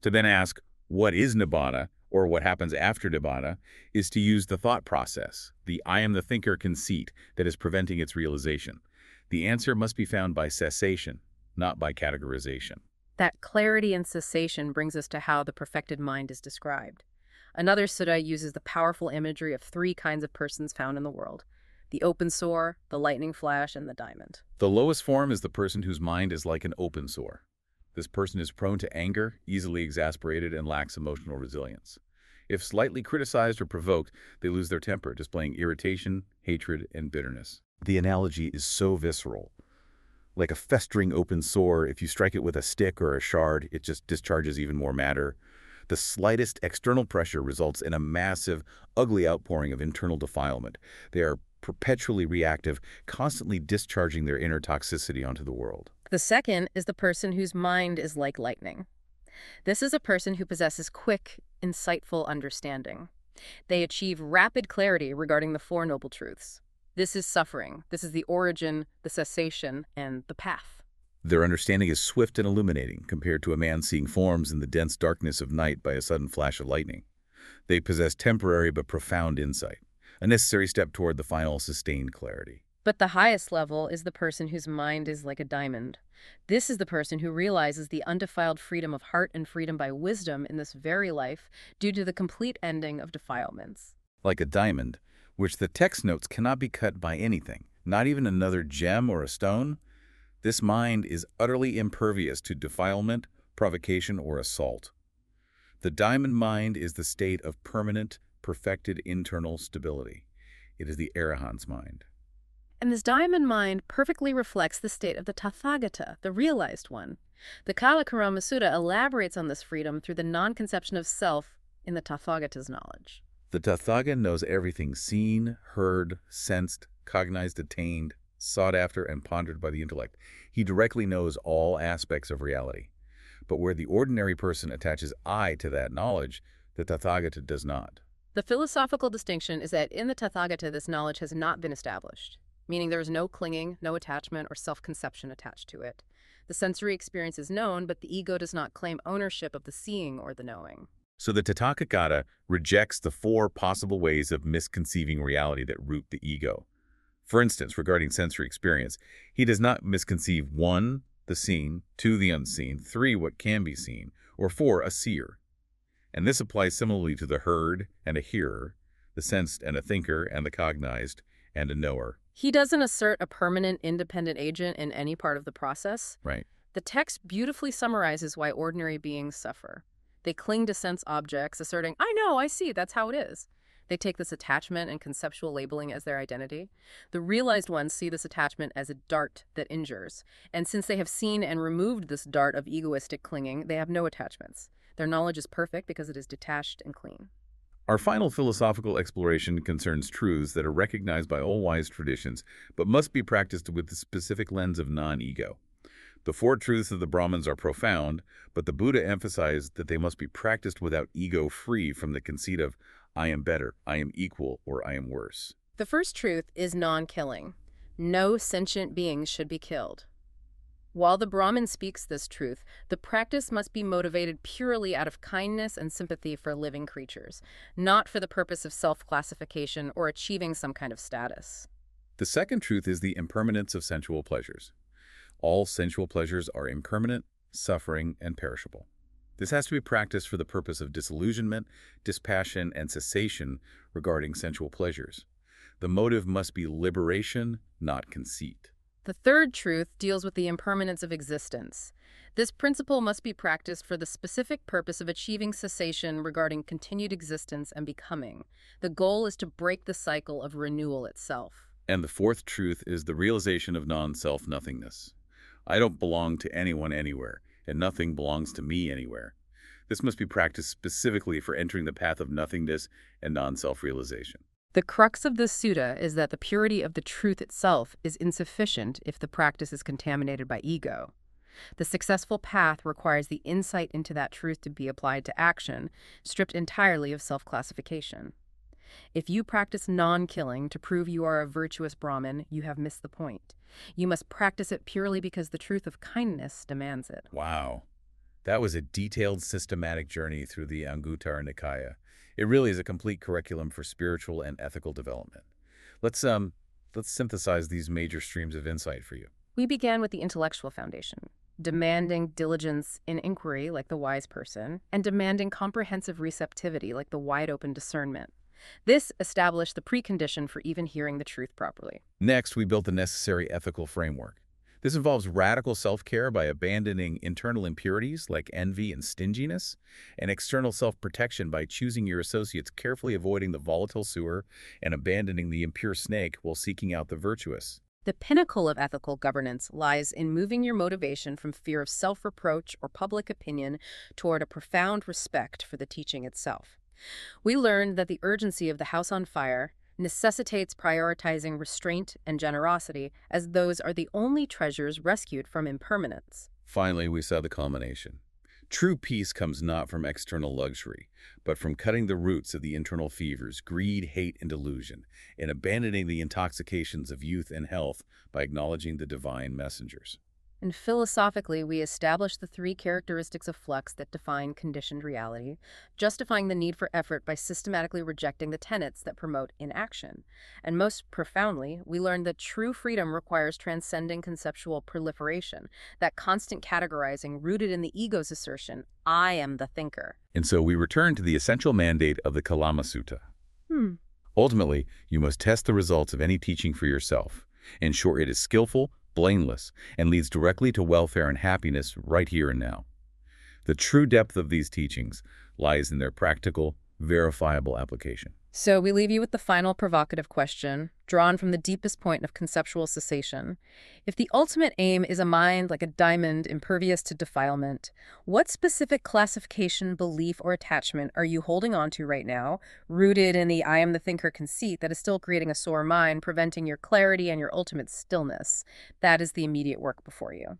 [SPEAKER 13] To then ask, what is Nibbana, or what happens after Nibbana, is to use the thought process, the I am the thinker conceit that is preventing its realization. The answer must be found by cessation, not by categorization.
[SPEAKER 14] That clarity and cessation brings us to how the perfected mind is described. Another sutta uses the powerful imagery of three kinds of persons found in the world the open sore, the lightning flash, and the diamond.
[SPEAKER 13] The lowest form is the person whose mind is like an open sore. This person is prone to anger, easily exasperated, and lacks emotional resilience. If slightly criticized or provoked, they lose their temper, displaying irritation, hatred, and bitterness. The analogy is so visceral. Like a festering open sore, if you strike it with a stick or a shard, it just discharges even more matter. The slightest external pressure results in a massive, ugly outpouring of internal defilement. They are perpetually reactive, constantly discharging their inner toxicity onto the world.
[SPEAKER 14] The second is the person whose mind is like lightning. This is a person who possesses quick, insightful understanding. They achieve rapid clarity regarding the Four Noble Truths. This is suffering. This is the origin, the cessation, and the path.
[SPEAKER 13] Their understanding is swift and illuminating compared to a man seeing forms in the dense darkness of night by a sudden flash of lightning. They possess temporary but profound insight a necessary step toward the final sustained clarity.
[SPEAKER 14] But the highest level is the person whose mind is like a diamond. This is the person who realizes the undefiled freedom of heart and freedom by wisdom in this very life due to the complete ending of defilements.
[SPEAKER 13] Like a diamond, which the text notes cannot be cut by anything, not even another gem or a stone, this mind is utterly impervious to defilement, provocation, or assault. The diamond mind is the state of permanent, perfected internal stability. It is the Arahant's mind.
[SPEAKER 14] And this diamond mind perfectly reflects the state of the Tathagata, the realized one. The Kalakarama Sutta elaborates on this freedom through the non-conception of self in the Tathagata's knowledge.
[SPEAKER 13] The Tathaga knows everything seen, heard, sensed, cognized, attained, sought after, and pondered by the intellect. He directly knows all aspects of reality. But where the ordinary person attaches I to that knowledge, the Tathagata does not.
[SPEAKER 14] The philosophical distinction is that in the Tathagata this knowledge has not been established, meaning there is no clinging, no attachment, or self-conception attached to it. The sensory experience is known, but the ego does not claim ownership of the seeing or the knowing.
[SPEAKER 13] So the Tathagata rejects the four possible ways of misconceiving reality that root the ego. For instance, regarding sensory experience, he does not misconceive one, the seen, two, the unseen, three, what can be seen, or four, a seer. And this applies similarly to the heard and a hearer, the sensed and a thinker, and the cognized and a knower.
[SPEAKER 14] He doesn't assert a permanent independent agent in any part of the process.
[SPEAKER 13] Right.
[SPEAKER 14] The text beautifully summarizes why ordinary beings suffer. They cling to sense objects, asserting, I know, I see, that's how it is. They take this attachment and conceptual labeling as their identity. The realized ones see this attachment as a dart that injures. And since they have seen and removed this dart of egoistic clinging, they have no attachments. Their knowledge is perfect because it is detached and clean.
[SPEAKER 13] Our final philosophical exploration concerns truths that are recognized by all wise traditions, but must be practiced with the specific lens of non-ego. The four truths of the Brahmins are profound, but the Buddha emphasized that they must be practiced without ego free from the conceit of I am better, I am equal, or I am worse.
[SPEAKER 14] The first truth is non-killing. No sentient beings should be killed. While the Brahmin speaks this truth, the practice must be motivated purely out of kindness and sympathy for living creatures, not for the purpose of self-classification or achieving some kind of status.
[SPEAKER 13] The second truth is the impermanence of sensual pleasures. All sensual pleasures are impermanent, suffering, and perishable. This has to be practiced for the purpose of disillusionment, dispassion, and cessation regarding sensual pleasures. The motive must be liberation, not conceit.
[SPEAKER 14] The third truth deals with the impermanence of existence. This principle must be practiced for the specific purpose of achieving cessation regarding continued existence and becoming. The goal is to break the cycle of renewal itself.
[SPEAKER 13] And the fourth truth is the realization of non-self nothingness. I don't belong to anyone anywhere, and nothing belongs to me anywhere. This must be practiced specifically for entering the path of nothingness and non-self realization.
[SPEAKER 14] The crux of this sutta is that the purity of the truth itself is insufficient if the practice is contaminated by ego. The successful path requires the insight into that truth to be applied to action, stripped entirely of self-classification. If you practice non-killing to prove you are a virtuous Brahmin, you have missed the point. You must practice it purely because the truth of kindness demands it.
[SPEAKER 13] Wow. That was a detailed, systematic journey through the Anguttara Nikaya. It really is a complete curriculum for spiritual and ethical development. Let's um let's synthesize these major streams of insight for you.
[SPEAKER 14] We began with the intellectual foundation, demanding diligence in inquiry like the wise person, and demanding comprehensive receptivity like the wide-open discernment. This established the precondition for even hearing the truth properly.
[SPEAKER 13] Next, we built the necessary ethical framework. This involves radical self-care by abandoning internal impurities like envy and stinginess, and external self-protection by choosing your associates carefully avoiding the volatile sewer and abandoning the impure snake while seeking out the virtuous.
[SPEAKER 14] The pinnacle of ethical governance lies in moving your motivation from fear of self-reproach or public opinion toward a profound respect for the teaching itself. We learned that the urgency of the house on fire necessitates prioritizing restraint and generosity, as those are the only treasures rescued from impermanence.
[SPEAKER 13] Finally, we saw the culmination. True peace comes not from external luxury, but from cutting the roots of the internal fevers, greed, hate, and delusion, and abandoning the intoxications of youth and health by acknowledging the divine messengers.
[SPEAKER 14] And philosophically, we establish the three characteristics of flux that define conditioned reality, justifying the need for effort by systematically rejecting the tenets that promote inaction. And most profoundly, we learn that true freedom requires transcending conceptual proliferation, that constant categorizing rooted in the ego's assertion, I am the thinker.
[SPEAKER 13] And so we return to the essential mandate of the Kalama Sutta.
[SPEAKER 14] Hmm.
[SPEAKER 13] Ultimately, you must test the results of any teaching for yourself. Ensure it is skillful, blameless, and leads directly to welfare and happiness right here and now. The true depth of these teachings lies in their practical, verifiable application.
[SPEAKER 14] So we leave you with the final provocative question, drawn from the deepest point of conceptual cessation. If the ultimate aim is a mind like a diamond impervious to defilement, what specific classification, belief, or attachment are you holding on to right now, rooted in the I am the thinker conceit that is still creating a sore mind, preventing your clarity and your ultimate stillness? That is the immediate work before you.